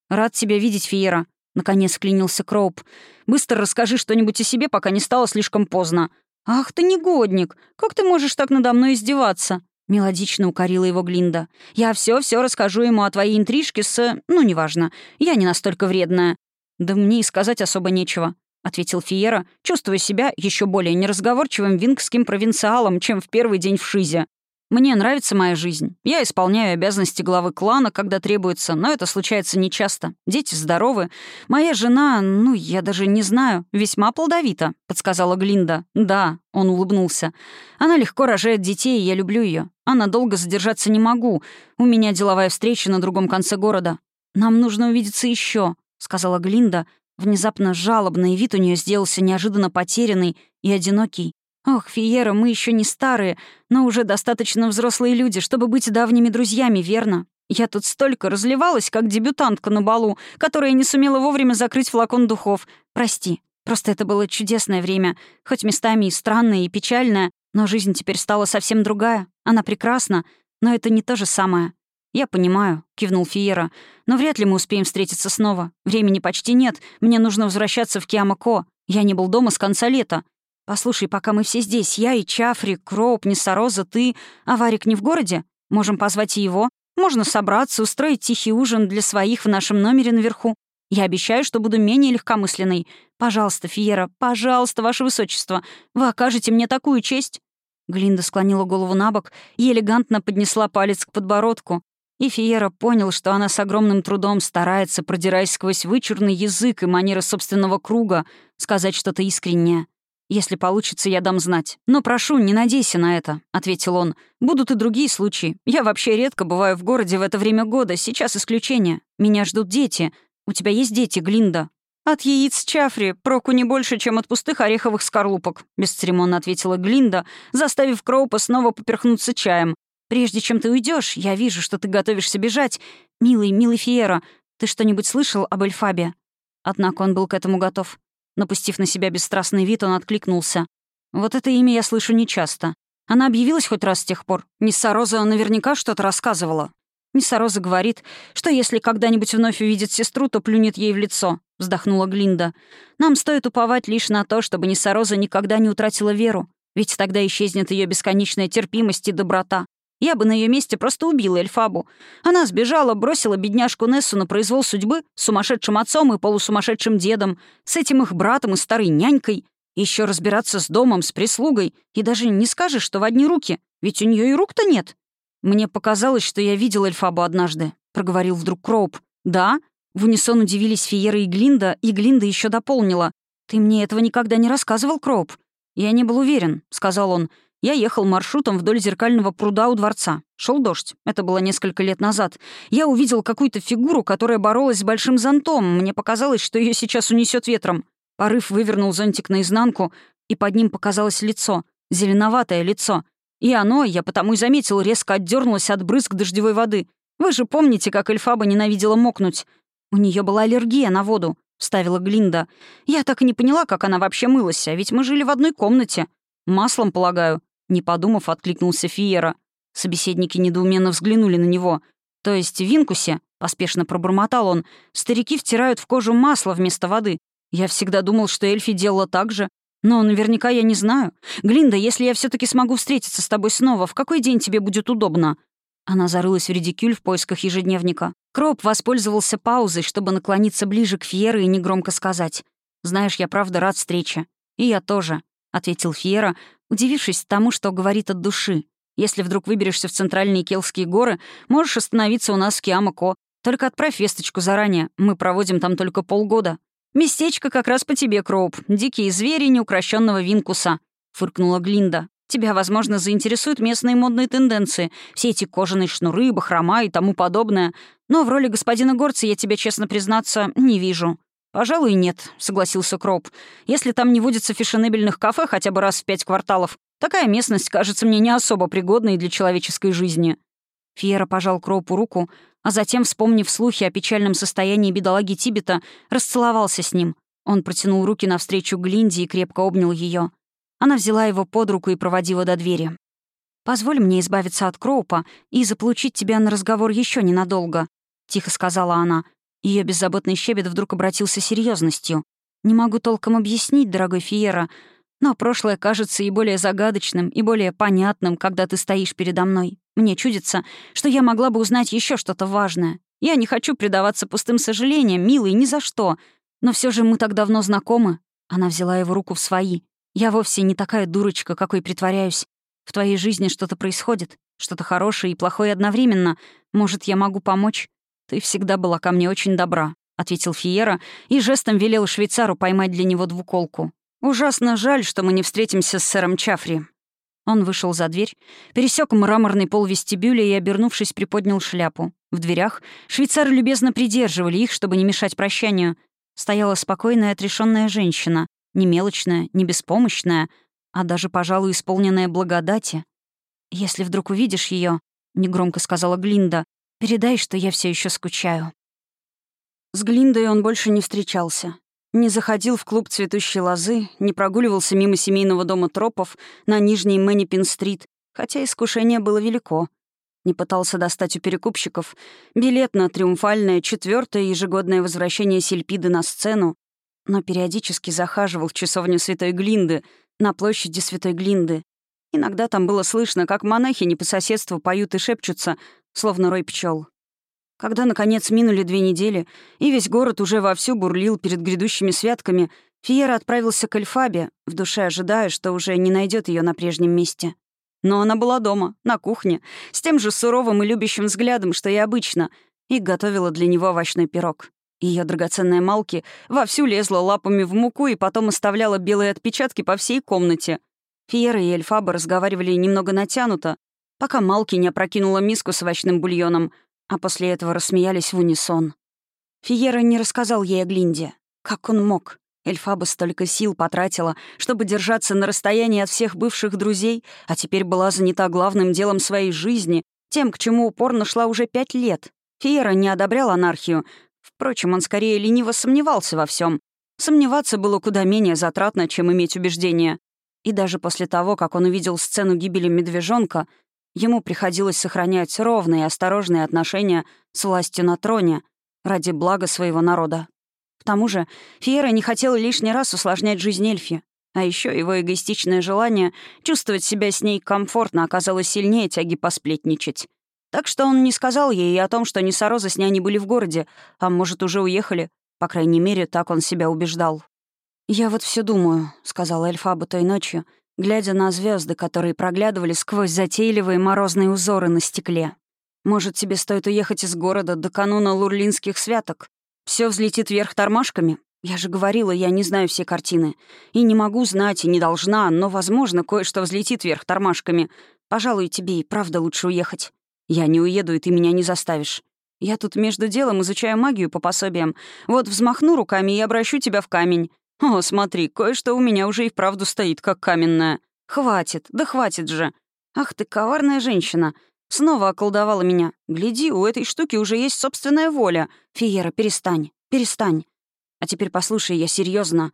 Рад тебя видеть, Фиера. Наконец клянился Кроуп. «Быстро расскажи что-нибудь о себе, пока не стало слишком поздно». «Ах ты негодник! Как ты можешь так надо мной издеваться?» Мелодично укорила его Глинда. «Я все-все расскажу ему о твоей интрижке с... Ну, неважно. Я не настолько вредная». «Да мне и сказать особо нечего», — ответил Фиера, чувствуя себя еще более неразговорчивым вингским провинциалом, чем в первый день в Шизе. «Мне нравится моя жизнь. Я исполняю обязанности главы клана, когда требуется, но это случается нечасто. Дети здоровы. Моя жена, ну, я даже не знаю, весьма плодовита», — подсказала Глинда. «Да», — он улыбнулся. «Она легко рожает детей, и я люблю ее. Она долго задержаться не могу. У меня деловая встреча на другом конце города. Нам нужно увидеться еще, сказала Глинда, Внезапно жалобный вид у нее сделался неожиданно потерянный и одинокий. «Ох, Фиера, мы еще не старые, но уже достаточно взрослые люди, чтобы быть давними друзьями, верно? Я тут столько разливалась, как дебютантка на балу, которая не сумела вовремя закрыть флакон духов. Прости, просто это было чудесное время, хоть местами и странное, и печальное, но жизнь теперь стала совсем другая. Она прекрасна, но это не то же самое. «Я понимаю», — кивнул Фиера. «Но вряд ли мы успеем встретиться снова. Времени почти нет. Мне нужно возвращаться в Киамако. Я не был дома с конца лета. Послушай, пока мы все здесь, я и Чафри, Кроуп, Несороза, ты... А Варик не в городе? Можем позвать его. Можно собраться, устроить тихий ужин для своих в нашем номере наверху. Я обещаю, что буду менее легкомысленной. Пожалуйста, Фиера, пожалуйста, ваше высочество, вы окажете мне такую честь». Глинда склонила голову на бок и элегантно поднесла палец к подбородку. И Фиера понял, что она с огромным трудом старается, продираясь сквозь вычурный язык и манеры собственного круга, сказать что-то искреннее. «Если получится, я дам знать. Но прошу, не надейся на это», — ответил он. «Будут и другие случаи. Я вообще редко бываю в городе в это время года, сейчас исключение. Меня ждут дети. У тебя есть дети, Глинда?» «От яиц Чафри проку не больше, чем от пустых ореховых скорлупок», — бесцеремонно ответила Глинда, заставив Кроупа снова поперхнуться чаем, Прежде чем ты уйдешь, я вижу, что ты готовишься бежать. Милый, милый Фиера, ты что-нибудь слышал об Эльфабе?» Однако он был к этому готов. Напустив на себя бесстрастный вид, он откликнулся. «Вот это имя я слышу нечасто. Она объявилась хоть раз с тех пор. Ниссароза наверняка что-то рассказывала. Ниссароза говорит, что если когда-нибудь вновь увидит сестру, то плюнет ей в лицо», — вздохнула Глинда. «Нам стоит уповать лишь на то, чтобы Ниссароза никогда не утратила веру, ведь тогда исчезнет ее бесконечная терпимость и доброта. Я бы на ее месте просто убила Эльфабу. Она сбежала, бросила бедняжку Нессу на произвол судьбы с сумасшедшим отцом и полусумасшедшим дедом, с этим их братом и старой нянькой. Еще разбираться с домом, с прислугой. И даже не скажешь, что в одни руки, ведь у нее и рук-то нет. Мне показалось, что я видел Эльфабу однажды, проговорил вдруг Кроуп. Да? В унисон удивились Фиера и Глинда, и Глинда еще дополнила. «Ты мне этого никогда не рассказывал, Кроуп?» «Я не был уверен», — сказал он. Я ехал маршрутом вдоль зеркального пруда у дворца. Шел дождь. Это было несколько лет назад. Я увидел какую-то фигуру, которая боролась с большим зонтом. Мне показалось, что ее сейчас унесет ветром. Порыв вывернул зонтик наизнанку, и под ним показалось лицо. Зеленоватое лицо. И оно, я потому и заметил, резко отдернулось от брызг дождевой воды. Вы же помните, как Эльфаба ненавидела мокнуть. У нее была аллергия на воду, — вставила Глинда. Я так и не поняла, как она вообще мылась, а ведь мы жили в одной комнате. Маслом, полагаю. Не подумав, откликнулся Фиера. Собеседники недоуменно взглянули на него. «То есть в Винкусе?» — поспешно пробормотал он. «Старики втирают в кожу масло вместо воды. Я всегда думал, что Эльфи делала так же. Но наверняка я не знаю. Глинда, если я все таки смогу встретиться с тобой снова, в какой день тебе будет удобно?» Она зарылась в редикюль в поисках ежедневника. Кроп воспользовался паузой, чтобы наклониться ближе к Фьере и негромко сказать. «Знаешь, я правда рад встрече». «И я тоже», — ответил Фьера, удивившись тому, что говорит от души. «Если вдруг выберешься в центральные Келские горы, можешь остановиться у нас в Киамако. Только отправь весточку заранее, мы проводим там только полгода. Местечко как раз по тебе, Кроуп. Дикие звери неукрощенного Винкуса», — фыркнула Глинда. «Тебя, возможно, заинтересуют местные модные тенденции, все эти кожаные шнуры, бахрома и тому подобное. Но в роли господина Горца я тебя, честно признаться, не вижу. «Пожалуй, нет», — согласился Кроп. «Если там не водится фешенебельных кафе хотя бы раз в пять кварталов, такая местность кажется мне не особо пригодной для человеческой жизни». Фьера пожал Кропу руку, а затем, вспомнив слухи о печальном состоянии бедолаги Тибета, расцеловался с ним. Он протянул руки навстречу Глинде и крепко обнял ее. Она взяла его под руку и проводила до двери. «Позволь мне избавиться от Кроупа и заполучить тебя на разговор еще ненадолго», — тихо сказала она. Ее беззаботный щебет вдруг обратился серьезностью. «Не могу толком объяснить, дорогой Фиера, но прошлое кажется и более загадочным, и более понятным, когда ты стоишь передо мной. Мне чудится, что я могла бы узнать еще что-то важное. Я не хочу предаваться пустым сожалениям, милый, ни за что. Но все же мы так давно знакомы». Она взяла его руку в свои. «Я вовсе не такая дурочка, какой притворяюсь. В твоей жизни что-то происходит, что-то хорошее и плохое одновременно. Может, я могу помочь? Ты всегда была ко мне очень добра», — ответил Фиера и жестом велел швейцару поймать для него двуколку. «Ужасно жаль, что мы не встретимся с сэром Чафри». Он вышел за дверь, пересек мраморный пол вестибюля и, обернувшись, приподнял шляпу. В дверях швейцары любезно придерживали их, чтобы не мешать прощанию. Стояла спокойная, отрешенная женщина, не мелочная, не беспомощная, а даже, пожалуй, исполненная благодати. «Если вдруг увидишь ее, негромко сказала Глинда, — «передай, что я все еще скучаю». С Глиндой он больше не встречался. Не заходил в клуб цветущей лозы, не прогуливался мимо семейного дома тропов на Нижней Мэннипин-стрит, хотя искушение было велико. Не пытался достать у перекупщиков билет на триумфальное четвертое ежегодное возвращение Сельпиды на сцену, но периодически захаживал в часовню Святой Глинды, на площади Святой Глинды. Иногда там было слышно, как монахини по соседству поют и шепчутся, словно рой пчел. Когда, наконец, минули две недели, и весь город уже вовсю бурлил перед грядущими святками, Фиера отправился к Эльфабе, в душе ожидая, что уже не найдет ее на прежнем месте. Но она была дома, на кухне, с тем же суровым и любящим взглядом, что и обычно, и готовила для него овощной пирог. Ее драгоценная Малки вовсю лезла лапами в муку и потом оставляла белые отпечатки по всей комнате. Фиера и Эльфаба разговаривали немного натянуто, пока Малки не опрокинула миску с овощным бульоном — а после этого рассмеялись в унисон. Фиера не рассказал ей о Глинде. Как он мог? Эльфаба столько сил потратила, чтобы держаться на расстоянии от всех бывших друзей, а теперь была занята главным делом своей жизни, тем, к чему упорно шла уже пять лет. Фиера не одобрял анархию. Впрочем, он скорее лениво сомневался во всем. Сомневаться было куда менее затратно, чем иметь убеждения. И даже после того, как он увидел сцену гибели медвежонка, Ему приходилось сохранять ровные и осторожные отношения с властью на троне ради блага своего народа. К тому же Фиера не хотел лишний раз усложнять жизнь Эльфи, а еще его эгоистичное желание чувствовать себя с ней комфортно оказалось сильнее тяги посплетничать. Так что он не сказал ей о том, что Несороза с няней были в городе, а может, уже уехали. По крайней мере, так он себя убеждал. «Я вот все думаю», — сказала Эльфаба той ночью, — глядя на звезды, которые проглядывали сквозь затейливые морозные узоры на стекле. «Может, тебе стоит уехать из города до кануна лурлинских святок? Все взлетит вверх тормашками? Я же говорила, я не знаю все картины. И не могу знать, и не должна, но, возможно, кое-что взлетит вверх тормашками. Пожалуй, тебе и правда лучше уехать. Я не уеду, и ты меня не заставишь. Я тут между делом изучаю магию по пособиям. Вот взмахну руками и обращу тебя в камень. «О, смотри, кое-что у меня уже и вправду стоит, как каменное. Хватит, да хватит же. Ах ты, коварная женщина. Снова околдовала меня. Гляди, у этой штуки уже есть собственная воля. Фиера, перестань, перестань. А теперь послушай, я серьезно.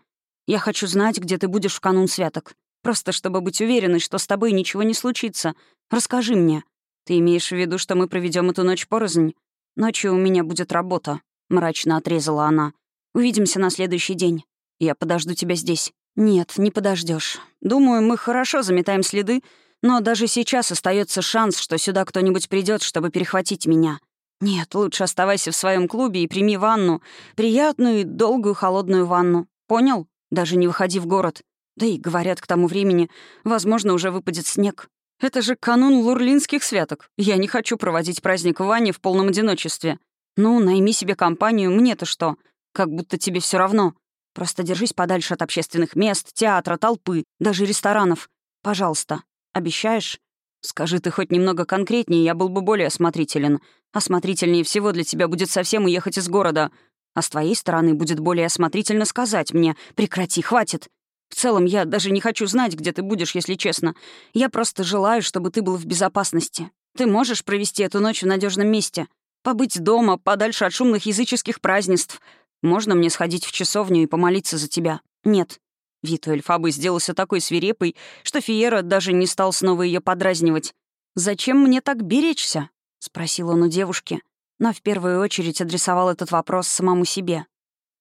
Я хочу знать, где ты будешь в канун святок. Просто чтобы быть уверенной, что с тобой ничего не случится. Расскажи мне. Ты имеешь в виду, что мы проведем эту ночь порознь? Ночью у меня будет работа», — мрачно отрезала она. «Увидимся на следующий день. Я подожду тебя здесь». «Нет, не подождешь. Думаю, мы хорошо заметаем следы, но даже сейчас остается шанс, что сюда кто-нибудь придет, чтобы перехватить меня. Нет, лучше оставайся в своем клубе и прими ванну. Приятную и долгую холодную ванну. Понял? Даже не выходи в город. Да и, говорят, к тому времени, возможно, уже выпадет снег. Это же канун лурлинских святок. Я не хочу проводить праздник в ванне в полном одиночестве. Ну, найми себе компанию, мне-то что? Как будто тебе все равно. Просто держись подальше от общественных мест, театра, толпы, даже ресторанов. Пожалуйста. Обещаешь? Скажи ты хоть немного конкретнее, я был бы более осмотрителен. Осмотрительнее всего для тебя будет совсем уехать из города. А с твоей стороны будет более осмотрительно сказать мне «прекрати, хватит». В целом, я даже не хочу знать, где ты будешь, если честно. Я просто желаю, чтобы ты был в безопасности. Ты можешь провести эту ночь в надежном месте. Побыть дома, подальше от шумных языческих празднеств. Можно мне сходить в часовню и помолиться за тебя? Нет. Вид у Эльфабы сделался такой свирепый, что Фиера даже не стал снова ее подразнивать. «Зачем мне так беречься?» — спросил он у девушки, но в первую очередь адресовал этот вопрос самому себе.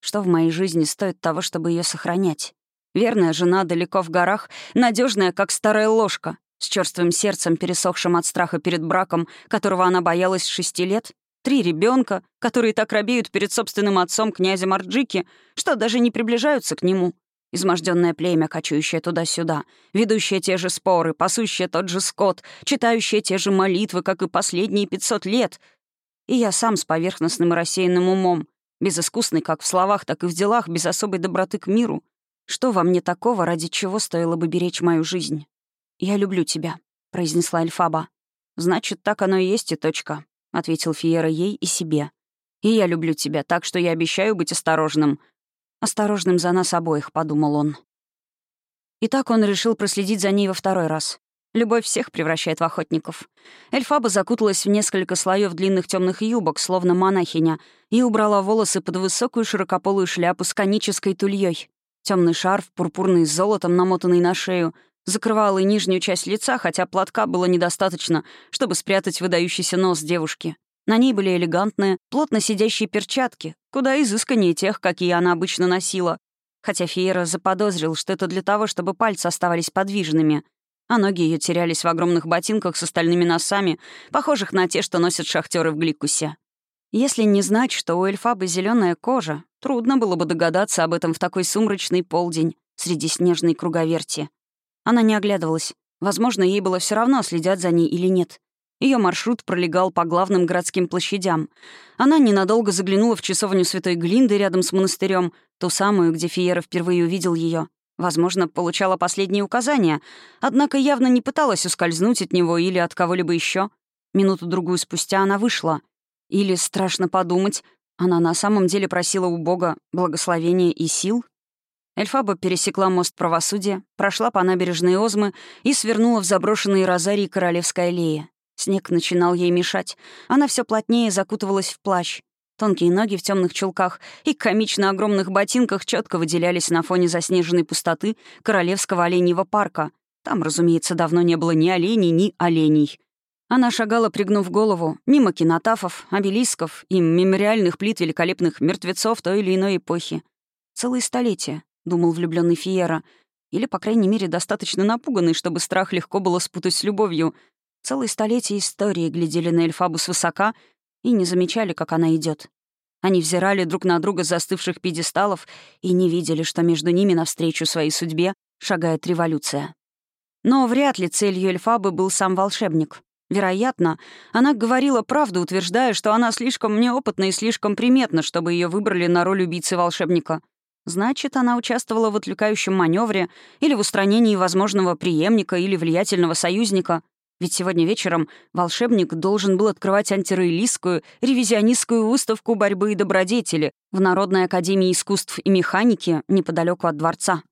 Что в моей жизни стоит того, чтобы ее сохранять? Верная жена далеко в горах, надежная, как старая ложка, с черствым сердцем, пересохшим от страха перед браком, которого она боялась шести лет, три ребенка, которые так робеют перед собственным отцом, князем Арджики, что даже не приближаются к нему. Изможденное племя, кочующее туда-сюда, ведущее те же споры, пасущее тот же скот, читающее те же молитвы, как и последние пятьсот лет. И я сам с поверхностным и рассеянным умом, безыскусный как в словах, так и в делах, без особой доброты к миру. Что во мне такого, ради чего стоило бы беречь мою жизнь? «Я люблю тебя», — произнесла Эльфаба. «Значит, так оно и есть и точка», — ответил Фиера ей и себе. «И я люблю тебя, так что я обещаю быть осторожным». «Осторожным за нас обоих», — подумал он. И так он решил проследить за ней во второй раз. Любовь всех превращает в охотников. Эльфаба закуталась в несколько слоев длинных темных юбок, словно монахиня, и убрала волосы под высокую широкополую шляпу с конической тульей. Темный шарф, пурпурный с золотом, намотанный на шею, закрывал и нижнюю часть лица, хотя платка было недостаточно, чтобы спрятать выдающийся нос девушки. На ней были элегантные, плотно сидящие перчатки, куда изысканнее тех, какие она обычно носила. Хотя Фиера заподозрил, что это для того, чтобы пальцы оставались подвижными — а ноги ее терялись в огромных ботинках с остальными носами, похожих на те, что носят шахтеры в Гликусе. Если не знать, что у Эльфабы зеленая кожа, трудно было бы догадаться об этом в такой сумрачный полдень среди снежной круговерти. Она не оглядывалась. Возможно, ей было все равно, следят за ней или нет. Ее маршрут пролегал по главным городским площадям. Она ненадолго заглянула в часовню Святой Глинды рядом с монастырем, ту самую, где Фиера впервые увидел ее. Возможно, получала последние указания, однако явно не пыталась ускользнуть от него или от кого-либо еще. Минуту-другую спустя она вышла. Или, страшно подумать, она на самом деле просила у Бога благословения и сил? Эльфаба пересекла мост правосудия, прошла по набережной Озмы и свернула в заброшенные розарии Королевской аллеи. Снег начинал ей мешать. Она все плотнее закутывалась в плащ. Тонкие ноги в темных чулках и комично огромных ботинках четко выделялись на фоне заснеженной пустоты Королевского оленьего парка. Там, разумеется, давно не было ни оленей, ни оленей. Она шагала, пригнув голову, мимо кинотафов, обелисков и мемориальных плит великолепных мертвецов той или иной эпохи. «Целые столетия», — думал влюбленный Фиера, или, по крайней мере, достаточно напуганный, чтобы страх легко было спутать с любовью. Целые столетия истории глядели на Эльфабу свысока и не замечали, как она идет. Они взирали друг на друга с застывших пьедесталов и не видели, что между ними навстречу своей судьбе шагает революция. Но вряд ли целью Эльфабы был сам волшебник. Вероятно, она говорила правду, утверждая, что она слишком неопытна и слишком приметна, чтобы ее выбрали на роль убийцы-волшебника. Значит, она участвовала в отвлекающем маневре или в устранении возможного преемника или влиятельного союзника. Ведь сегодня вечером волшебник должен был открывать антироилистскую, ревизионистскую выставку борьбы и добродетели в Народной академии искусств и механики неподалеку от дворца.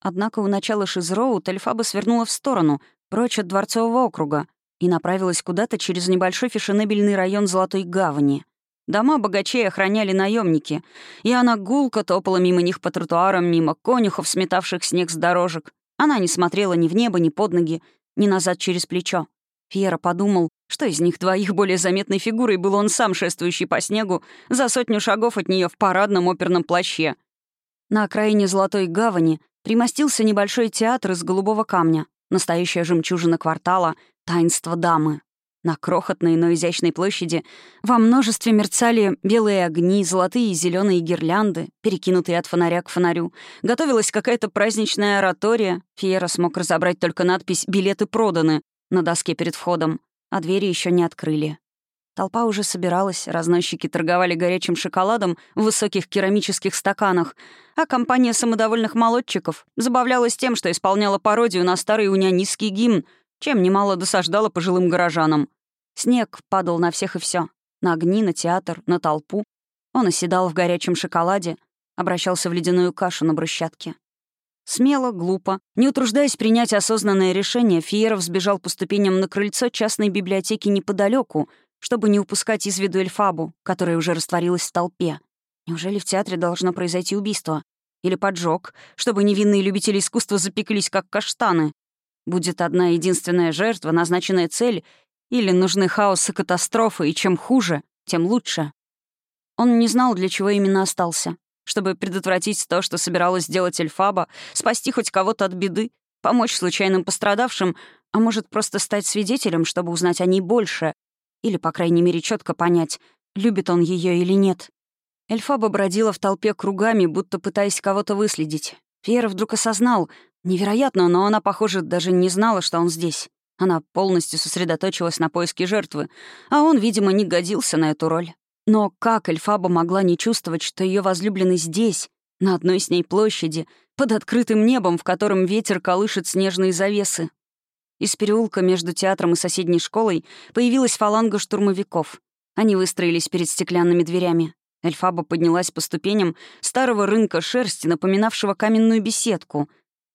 Однако у начала Шизроу Тельфаба свернула в сторону, прочь от дворцового округа, и направилась куда-то через небольшой фешенебельный район Золотой Гавани. Дома богачей охраняли наемники, и она гулко топала мимо них по тротуарам, мимо конюхов, сметавших снег с дорожек. Она не смотрела ни в небо, ни под ноги, ни назад через плечо. Фьера подумал, что из них двоих более заметной фигурой был он сам, шествующий по снегу, за сотню шагов от нее в парадном оперном плаще. На окраине Золотой Гавани примостился небольшой театр из голубого камня, настоящая жемчужина квартала «Таинство дамы». На крохотной, но изящной площади во множестве мерцали белые огни, золотые и зеленые гирлянды, перекинутые от фонаря к фонарю. Готовилась какая-то праздничная оратория. Фиера смог разобрать только надпись «Билеты проданы», на доске перед входом, а двери еще не открыли. Толпа уже собиралась, разносчики торговали горячим шоколадом в высоких керамических стаканах, а компания самодовольных молодчиков забавлялась тем, что исполняла пародию на старый унянистский гимн, чем немало досаждала пожилым горожанам. Снег падал на всех и все: На огни, на театр, на толпу. Он оседал в горячем шоколаде, обращался в ледяную кашу на брусчатке. Смело, глупо. Не утруждаясь принять осознанное решение, Фиеров сбежал по ступеням на крыльцо частной библиотеки неподалеку, чтобы не упускать из виду Эльфабу, которая уже растворилась в толпе. Неужели в театре должно произойти убийство? Или поджог, чтобы невинные любители искусства запеклись, как каштаны. Будет одна единственная жертва, назначенная цель, или нужны хаос и катастрофы, и чем хуже, тем лучше. Он не знал, для чего именно остался. Чтобы предотвратить то, что собиралась сделать Эльфаба, спасти хоть кого-то от беды, помочь случайным пострадавшим, а может, просто стать свидетелем, чтобы узнать о ней больше. Или, по крайней мере, четко понять, любит он ее или нет. Эльфаба бродила в толпе кругами, будто пытаясь кого-то выследить. Пьер вдруг осознал. Невероятно, но она, похоже, даже не знала, что он здесь. Она полностью сосредоточилась на поиске жертвы, а он, видимо, не годился на эту роль. Но как Эльфаба могла не чувствовать, что ее возлюбленный здесь, на одной с ней площади, под открытым небом, в котором ветер колышет снежные завесы? Из переулка между театром и соседней школой появилась фаланга штурмовиков. Они выстроились перед стеклянными дверями. Эльфаба поднялась по ступеням старого рынка шерсти, напоминавшего каменную беседку.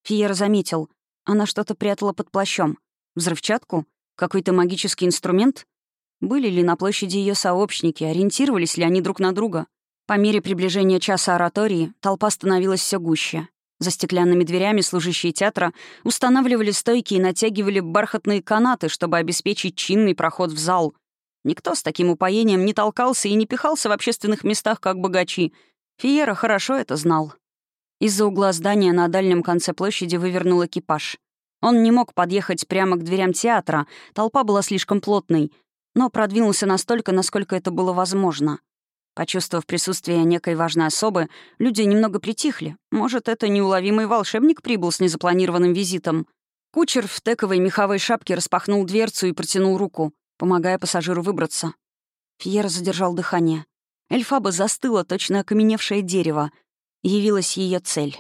Фиер заметил. Она что-то прятала под плащом. Взрывчатку? Какой-то магический инструмент? Были ли на площади ее сообщники, ориентировались ли они друг на друга? По мере приближения часа оратории толпа становилась все гуще. За стеклянными дверями служащие театра устанавливали стойки и натягивали бархатные канаты, чтобы обеспечить чинный проход в зал — Никто с таким упоением не толкался и не пихался в общественных местах, как богачи. Фиера хорошо это знал. Из-за угла здания на дальнем конце площади вывернул экипаж. Он не мог подъехать прямо к дверям театра, толпа была слишком плотной, но продвинулся настолько, насколько это было возможно. Почувствовав присутствие некой важной особы, люди немного притихли. Может, это неуловимый волшебник прибыл с незапланированным визитом. Кучер в тековой меховой шапке распахнул дверцу и протянул руку помогая пассажиру выбраться. Фьер задержал дыхание. Эльфаба застыла, точно окаменевшее дерево. Явилась ее цель.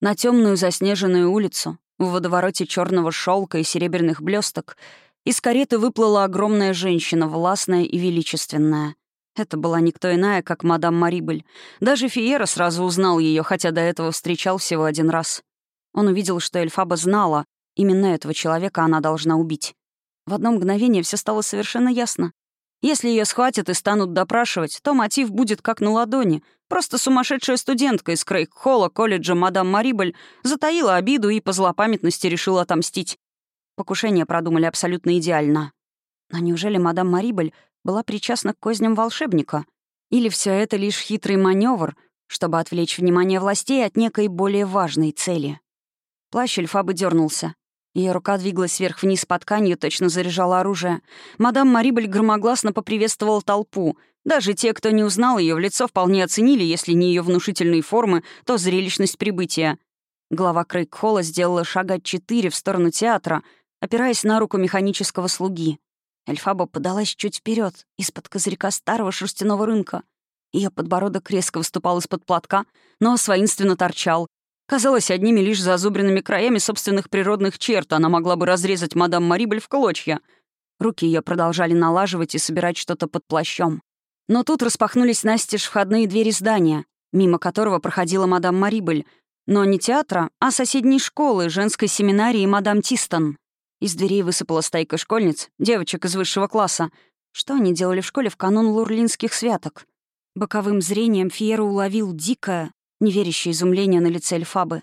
На темную заснеженную улицу, в водовороте черного шелка и серебряных блесток, из кареты выплыла огромная женщина, властная и величественная. Это была никто иная, как мадам Марибель. Даже Фиера сразу узнал ее, хотя до этого встречал всего один раз. Он увидел, что Эльфаба знала, именно этого человека она должна убить. В одно мгновение все стало совершенно ясно. Если ее схватят и станут допрашивать, то мотив будет как на ладони. Просто сумасшедшая студентка из Крейг-Холла колледжа мадам Марибель затаила обиду и по злопамятности решила отомстить. Покушение продумали абсолютно идеально. Но неужели мадам Марибель была причастна к козням волшебника? Или все это лишь хитрый маневр, чтобы отвлечь внимание властей от некой более важной цели? Плащ Эльфабы дернулся. Ее рука двигалась вверх-вниз по тканью, точно заряжала оружие. Мадам Марибель громогласно поприветствовала толпу. Даже те, кто не узнал ее в лицо, вполне оценили, если не ее внушительные формы, то зрелищность прибытия. Глава Крейг-Холла сделала шага четыре в сторону театра, опираясь на руку механического слуги. Эльфаба подалась чуть вперед, из-под козырька старого шерстяного рынка. Ее подбородок резко выступал из-под платка, но воинственно торчал, Казалось, одними лишь зазубренными краями собственных природных черт она могла бы разрезать мадам Марибель в клочья. Руки ее продолжали налаживать и собирать что-то под плащом. Но тут распахнулись настежь входные двери здания, мимо которого проходила мадам Марибель, но не театра, а соседней школы, женской семинарии мадам Тистон. Из дверей высыпала стайка школьниц, девочек из высшего класса. Что они делали в школе в канун лурлинских святок? Боковым зрением Фьера уловил дикое, неверящее изумление на лице Эльфабы.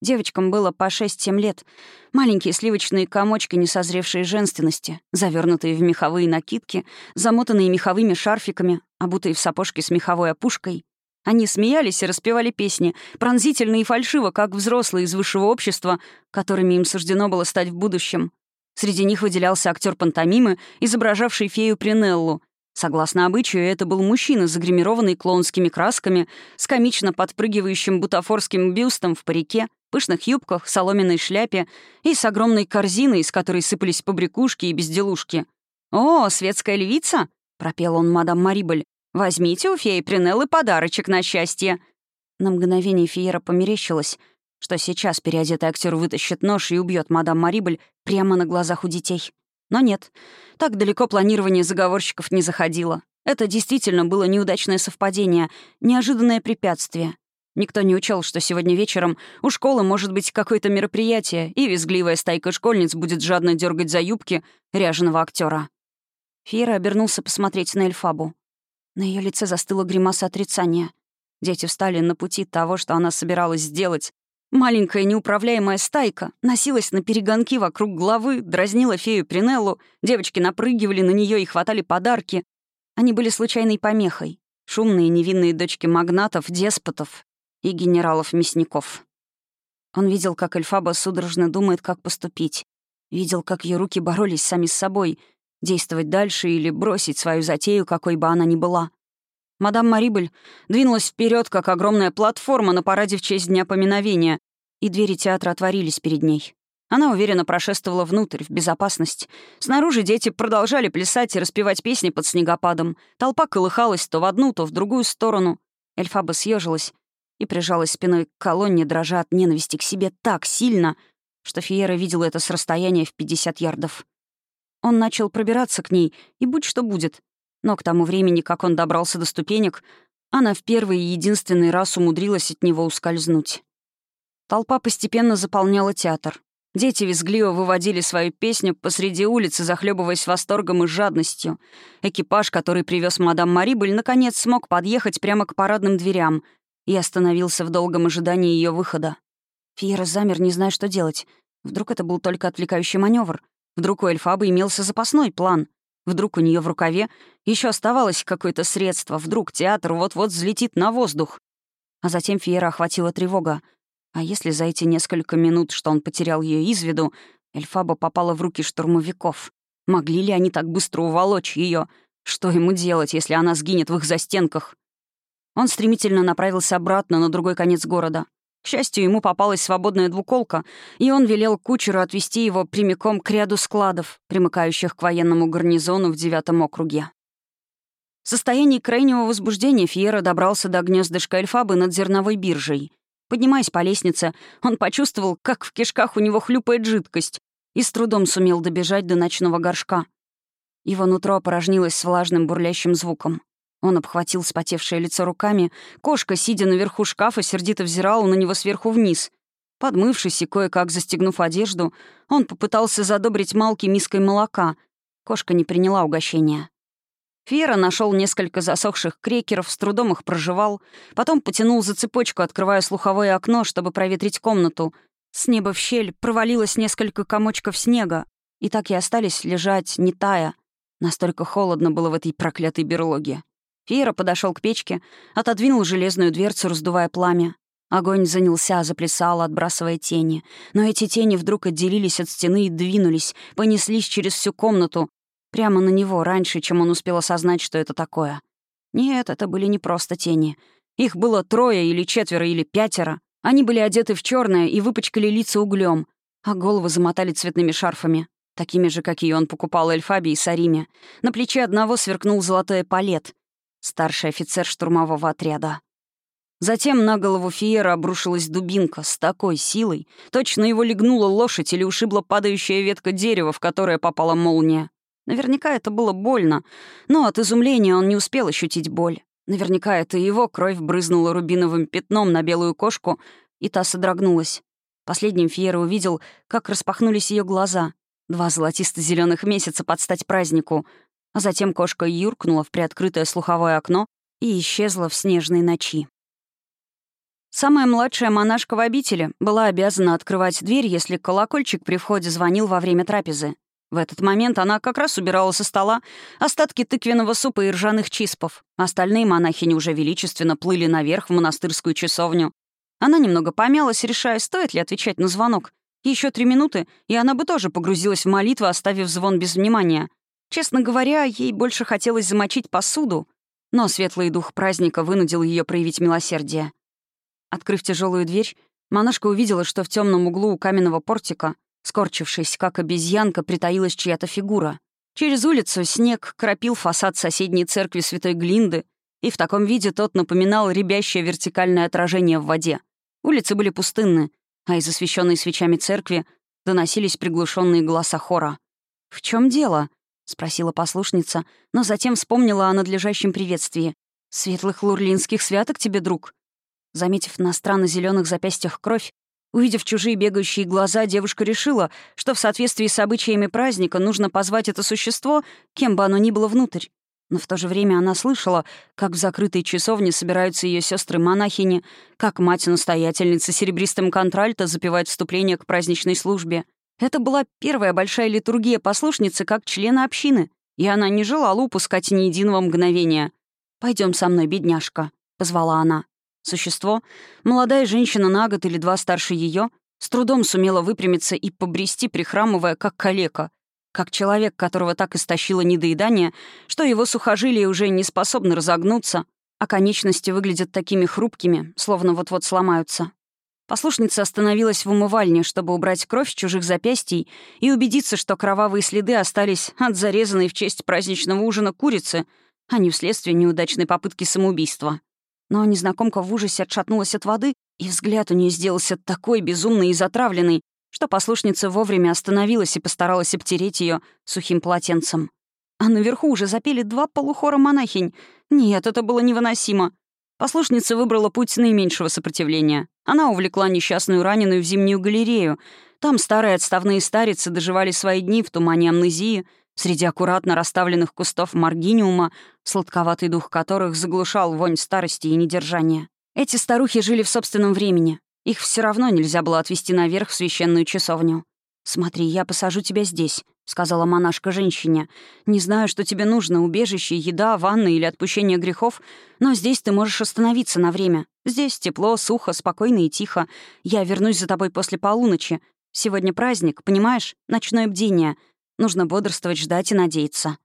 Девочкам было по 6-7 лет. Маленькие сливочные комочки несозревшей женственности, завернутые в меховые накидки, замотанные меховыми шарфиками, обутые в сапожки с меховой опушкой. Они смеялись и распевали песни, пронзительно и фальшиво, как взрослые из высшего общества, которыми им суждено было стать в будущем. Среди них выделялся актер пантомимы, изображавший фею Принеллу, Согласно обычаю, это был мужчина, загримированный клоунскими красками, с комично подпрыгивающим бутафорским бюстом в парике, пышных юбках, соломенной шляпе и с огромной корзиной, из которой сыпались побрякушки и безделушки. «О, светская львица!» — пропел он мадам Марибель. «Возьмите у феи Принеллы подарочек на счастье!» На мгновение Фиера померещилась, что сейчас переодетый актер вытащит нож и убьет мадам Марибель прямо на глазах у детей. Но нет, так далеко планирование заговорщиков не заходило. Это действительно было неудачное совпадение, неожиданное препятствие. Никто не учел, что сегодня вечером у школы может быть какое-то мероприятие, и визгливая стайка школьниц будет жадно дергать за юбки ряженого актера. Фира обернулся посмотреть на Эльфабу. На ее лице застыла гримаса отрицания. Дети встали на пути того, что она собиралась сделать. Маленькая неуправляемая стайка носилась на перегонки вокруг головы, дразнила фею Принеллу, девочки напрыгивали на нее и хватали подарки. Они были случайной помехой. Шумные невинные дочки магнатов, деспотов и генералов-мясников. Он видел, как Эльфаба судорожно думает, как поступить. Видел, как ее руки боролись сами с собой, действовать дальше или бросить свою затею, какой бы она ни была. Мадам Марибель двинулась вперед, как огромная платформа на параде в честь Дня поминовения, и двери театра отворились перед ней. Она уверенно прошествовала внутрь, в безопасность. Снаружи дети продолжали плясать и распевать песни под снегопадом. Толпа колыхалась то в одну, то в другую сторону. Эльфаба съежилась и прижалась спиной к колонне, дрожа от ненависти к себе так сильно, что Фиера видела это с расстояния в 50 ярдов. Он начал пробираться к ней, и будь что будет. Но к тому времени, как он добрался до ступенек, она в первый и единственный раз умудрилась от него ускользнуть. Толпа постепенно заполняла театр. Дети визгливо выводили свою песню посреди улицы, захлебываясь восторгом и жадностью. Экипаж, который привез мадам Марибель, наконец смог подъехать прямо к парадным дверям и остановился в долгом ожидании ее выхода. Фиера замер, не зная, что делать. Вдруг это был только отвлекающий маневр. Вдруг у Эльфабы имелся запасной план. Вдруг у нее в рукаве еще оставалось какое-то средство. Вдруг театр вот-вот взлетит на воздух. А затем Фиера охватила тревога. А если за эти несколько минут, что он потерял ее из виду, Эльфаба попала в руки штурмовиков? Могли ли они так быстро уволочь ее? Что ему делать, если она сгинет в их застенках? Он стремительно направился обратно на другой конец города. К счастью, ему попалась свободная двуколка, и он велел кучеру отвезти его прямиком к ряду складов, примыкающих к военному гарнизону в девятом округе. В состоянии крайнего возбуждения Фьера добрался до гнездышка Эльфабы над зерновой биржей — Поднимаясь по лестнице, он почувствовал, как в кишках у него хлюпает жидкость, и с трудом сумел добежать до ночного горшка. Его нутро опорожнилось с влажным бурлящим звуком. Он обхватил спотевшее лицо руками. Кошка, сидя наверху шкафа, сердито взирала на него сверху вниз. Подмывшись и кое-как застегнув одежду, он попытался задобрить Малки миской молока. Кошка не приняла угощения. Фьера нашел несколько засохших крекеров, с трудом их проживал, потом потянул за цепочку, открывая слуховое окно, чтобы проветрить комнату. С неба в щель провалилось несколько комочков снега, и так и остались лежать, не тая. Настолько холодно было в этой проклятой берлоге. Фьера подошел к печке, отодвинул железную дверцу, раздувая пламя. Огонь занялся, заплясал, отбрасывая тени. Но эти тени вдруг отделились от стены и двинулись, понеслись через всю комнату, Прямо на него, раньше, чем он успел осознать, что это такое. Нет, это были не просто тени. Их было трое или четверо или пятеро. Они были одеты в черное и выпачкали лица углем, а головы замотали цветными шарфами, такими же, какие он покупал Эльфаби и Сариме. На плече одного сверкнул золотой палет. Старший офицер штурмового отряда. Затем на голову Фиера обрушилась дубинка с такой силой, точно его легнула лошадь или ушибла падающая ветка дерева, в которое попала молния. Наверняка это было больно, но от изумления он не успел ощутить боль. Наверняка это его кровь брызнула рубиновым пятном на белую кошку, и та содрогнулась. Последним Фьера увидел, как распахнулись ее глаза. Два золотисто зеленых месяца под стать празднику. А затем кошка юркнула в приоткрытое слуховое окно и исчезла в снежной ночи. Самая младшая монашка в обители была обязана открывать дверь, если колокольчик при входе звонил во время трапезы. В этот момент она как раз убирала со стола остатки тыквенного супа и ржаных чиспов. Остальные монахини уже величественно плыли наверх в монастырскую часовню. Она немного помялась, решая, стоит ли отвечать на звонок. Еще три минуты, и она бы тоже погрузилась в молитву, оставив звон без внимания. Честно говоря, ей больше хотелось замочить посуду, но светлый дух праздника вынудил ее проявить милосердие. Открыв тяжелую дверь, монашка увидела, что в темном углу у каменного портика Скорчившись, как обезьянка, притаилась чья-то фигура. Через улицу снег кропил фасад соседней церкви Святой Глинды, и в таком виде тот напоминал рябящее вертикальное отражение в воде. Улицы были пустынны, а из освещенной свечами церкви доносились приглушенные голоса хора. «В чем дело?» — спросила послушница, но затем вспомнила о надлежащем приветствии. «Светлых лурлинских святок тебе, друг?» Заметив на странно зеленых запястьях кровь, Увидев чужие бегающие глаза, девушка решила, что в соответствии с обычаями праздника нужно позвать это существо, кем бы оно ни было, внутрь. Но в то же время она слышала, как в закрытой часовне собираются ее сестры монахини как мать-настоятельница серебристым контральто запевает вступление к праздничной службе. Это была первая большая литургия послушницы как члена общины, и она не желала упускать ни единого мгновения. Пойдем со мной, бедняжка», — позвала она. Существо, молодая женщина на год или два старше ее, с трудом сумела выпрямиться и побрести, прихрамывая, как калека, как человек, которого так истощило недоедание, что его сухожилия уже не способны разогнуться, а конечности выглядят такими хрупкими, словно вот-вот сломаются. Послушница остановилась в умывальне, чтобы убрать кровь с чужих запястий и убедиться, что кровавые следы остались от зарезанной в честь праздничного ужина курицы, а не вследствие неудачной попытки самоубийства. Но незнакомка в ужасе отшатнулась от воды, и взгляд у нее сделался такой безумный и затравленный, что послушница вовремя остановилась и постаралась обтереть ее сухим полотенцем. А наверху уже запели два полухора монахинь. Нет, это было невыносимо. Послушница выбрала путь наименьшего сопротивления. Она увлекла несчастную раненую в зимнюю галерею. Там старые отставные старицы доживали свои дни в тумане амнезии, среди аккуратно расставленных кустов маргиниума, сладковатый дух которых заглушал вонь старости и недержания. Эти старухи жили в собственном времени. Их все равно нельзя было отвести наверх в священную часовню. «Смотри, я посажу тебя здесь», — сказала монашка женщине. «Не знаю, что тебе нужно, убежище, еда, ванна или отпущение грехов, но здесь ты можешь остановиться на время. Здесь тепло, сухо, спокойно и тихо. Я вернусь за тобой после полуночи. Сегодня праздник, понимаешь? Ночное бдение. Нужно бодрствовать, ждать и надеяться».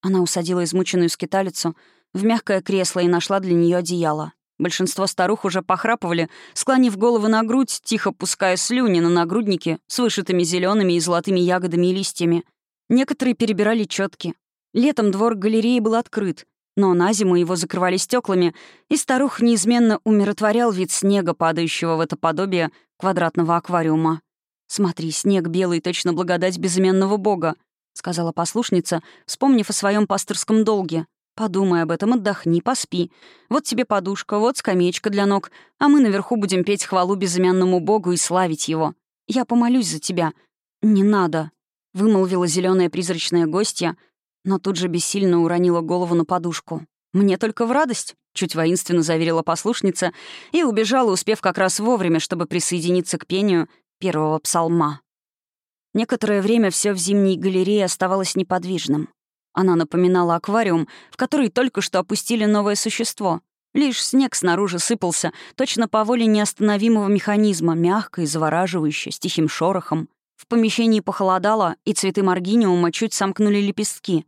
Она усадила измученную скиталицу в мягкое кресло и нашла для нее одеяло. Большинство старух уже похрапывали, склонив головы на грудь, тихо пуская слюни на нагрудники с вышитыми зелеными и золотыми ягодами и листьями. Некоторые перебирали четки. Летом двор галереи был открыт, но на зиму его закрывали стеклами, и старух неизменно умиротворял вид снега, падающего в это подобие квадратного аквариума. «Смотри, снег белый, точно благодать безыменного бога», — сказала послушница, вспомнив о своем пасторском долге. Подумай об этом, отдохни, поспи. Вот тебе подушка, вот скамеечка для ног, а мы наверху будем петь хвалу безымянному Богу и славить его. Я помолюсь за тебя». «Не надо», — вымолвила зеленая призрачная гостья, но тут же бессильно уронила голову на подушку. «Мне только в радость», — чуть воинственно заверила послушница и убежала, успев как раз вовремя, чтобы присоединиться к пению первого псалма. Некоторое время все в зимней галерее оставалось неподвижным. Она напоминала аквариум, в который только что опустили новое существо. Лишь снег снаружи сыпался, точно по воле неостановимого механизма, мягко и завораживающе, с тихим шорохом. В помещении похолодало, и цветы маргиниума чуть сомкнули лепестки.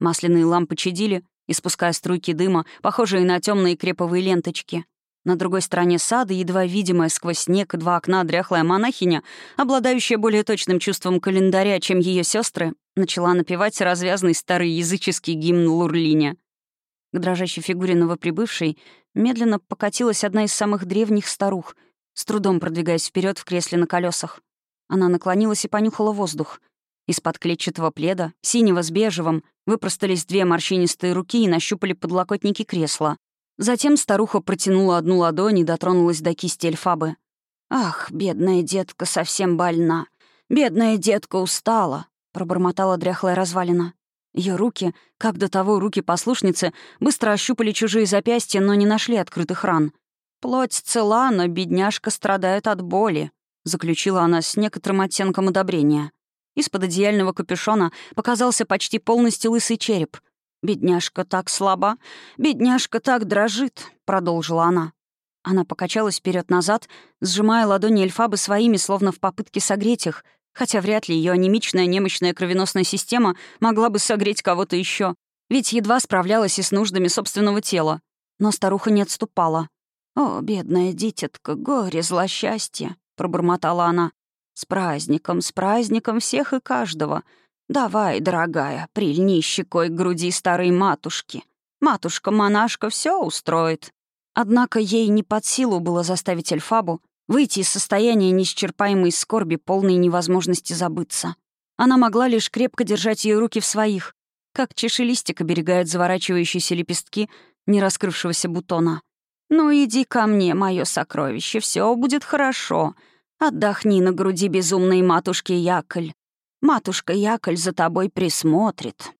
Масляные лампы чадили, испуская струйки дыма, похожие на темные креповые ленточки. На другой стороне сада, едва видимая сквозь снег два окна дряхлая монахиня, обладающая более точным чувством календаря, чем ее сестры, начала напевать развязный старый языческий гимн Лурлине. К дрожащей фигуре новоприбывшей медленно покатилась одна из самых древних старух, с трудом продвигаясь вперед в кресле на колесах. Она наклонилась и понюхала воздух. Из-под клетчатого пледа, синего с бежевым, выпростались две морщинистые руки и нащупали подлокотники кресла. Затем старуха протянула одну ладонь и дотронулась до кисти эльфабы. «Ах, бедная детка совсем больна. Бедная детка устала», — пробормотала дряхлая развалина. Ее руки, как до того руки послушницы, быстро ощупали чужие запястья, но не нашли открытых ран. «Плоть цела, но бедняжка страдает от боли», — заключила она с некоторым оттенком одобрения. Из-под одеяльного капюшона показался почти полностью лысый череп — «Бедняжка так слаба, бедняжка так дрожит», — продолжила она. Она покачалась вперед назад сжимая ладони Эльфабы своими, словно в попытке согреть их, хотя вряд ли ее анемичная немощная кровеносная система могла бы согреть кого-то еще, ведь едва справлялась и с нуждами собственного тела. Но старуха не отступала. «О, бедная дитятка, горе, злосчастье!» — пробормотала она. «С праздником, с праздником всех и каждого. «Давай, дорогая, прильни щекой к груди старой матушки. Матушка-монашка все устроит». Однако ей не под силу было заставить Эльфабу выйти из состояния неисчерпаемой скорби, полной невозможности забыться. Она могла лишь крепко держать ее руки в своих, как чешелистик оберегает заворачивающиеся лепестки не раскрывшегося бутона. «Ну иди ко мне, мое сокровище, все будет хорошо. Отдохни на груди безумной матушки Яколь. Матушка Яколь за тобой присмотрит».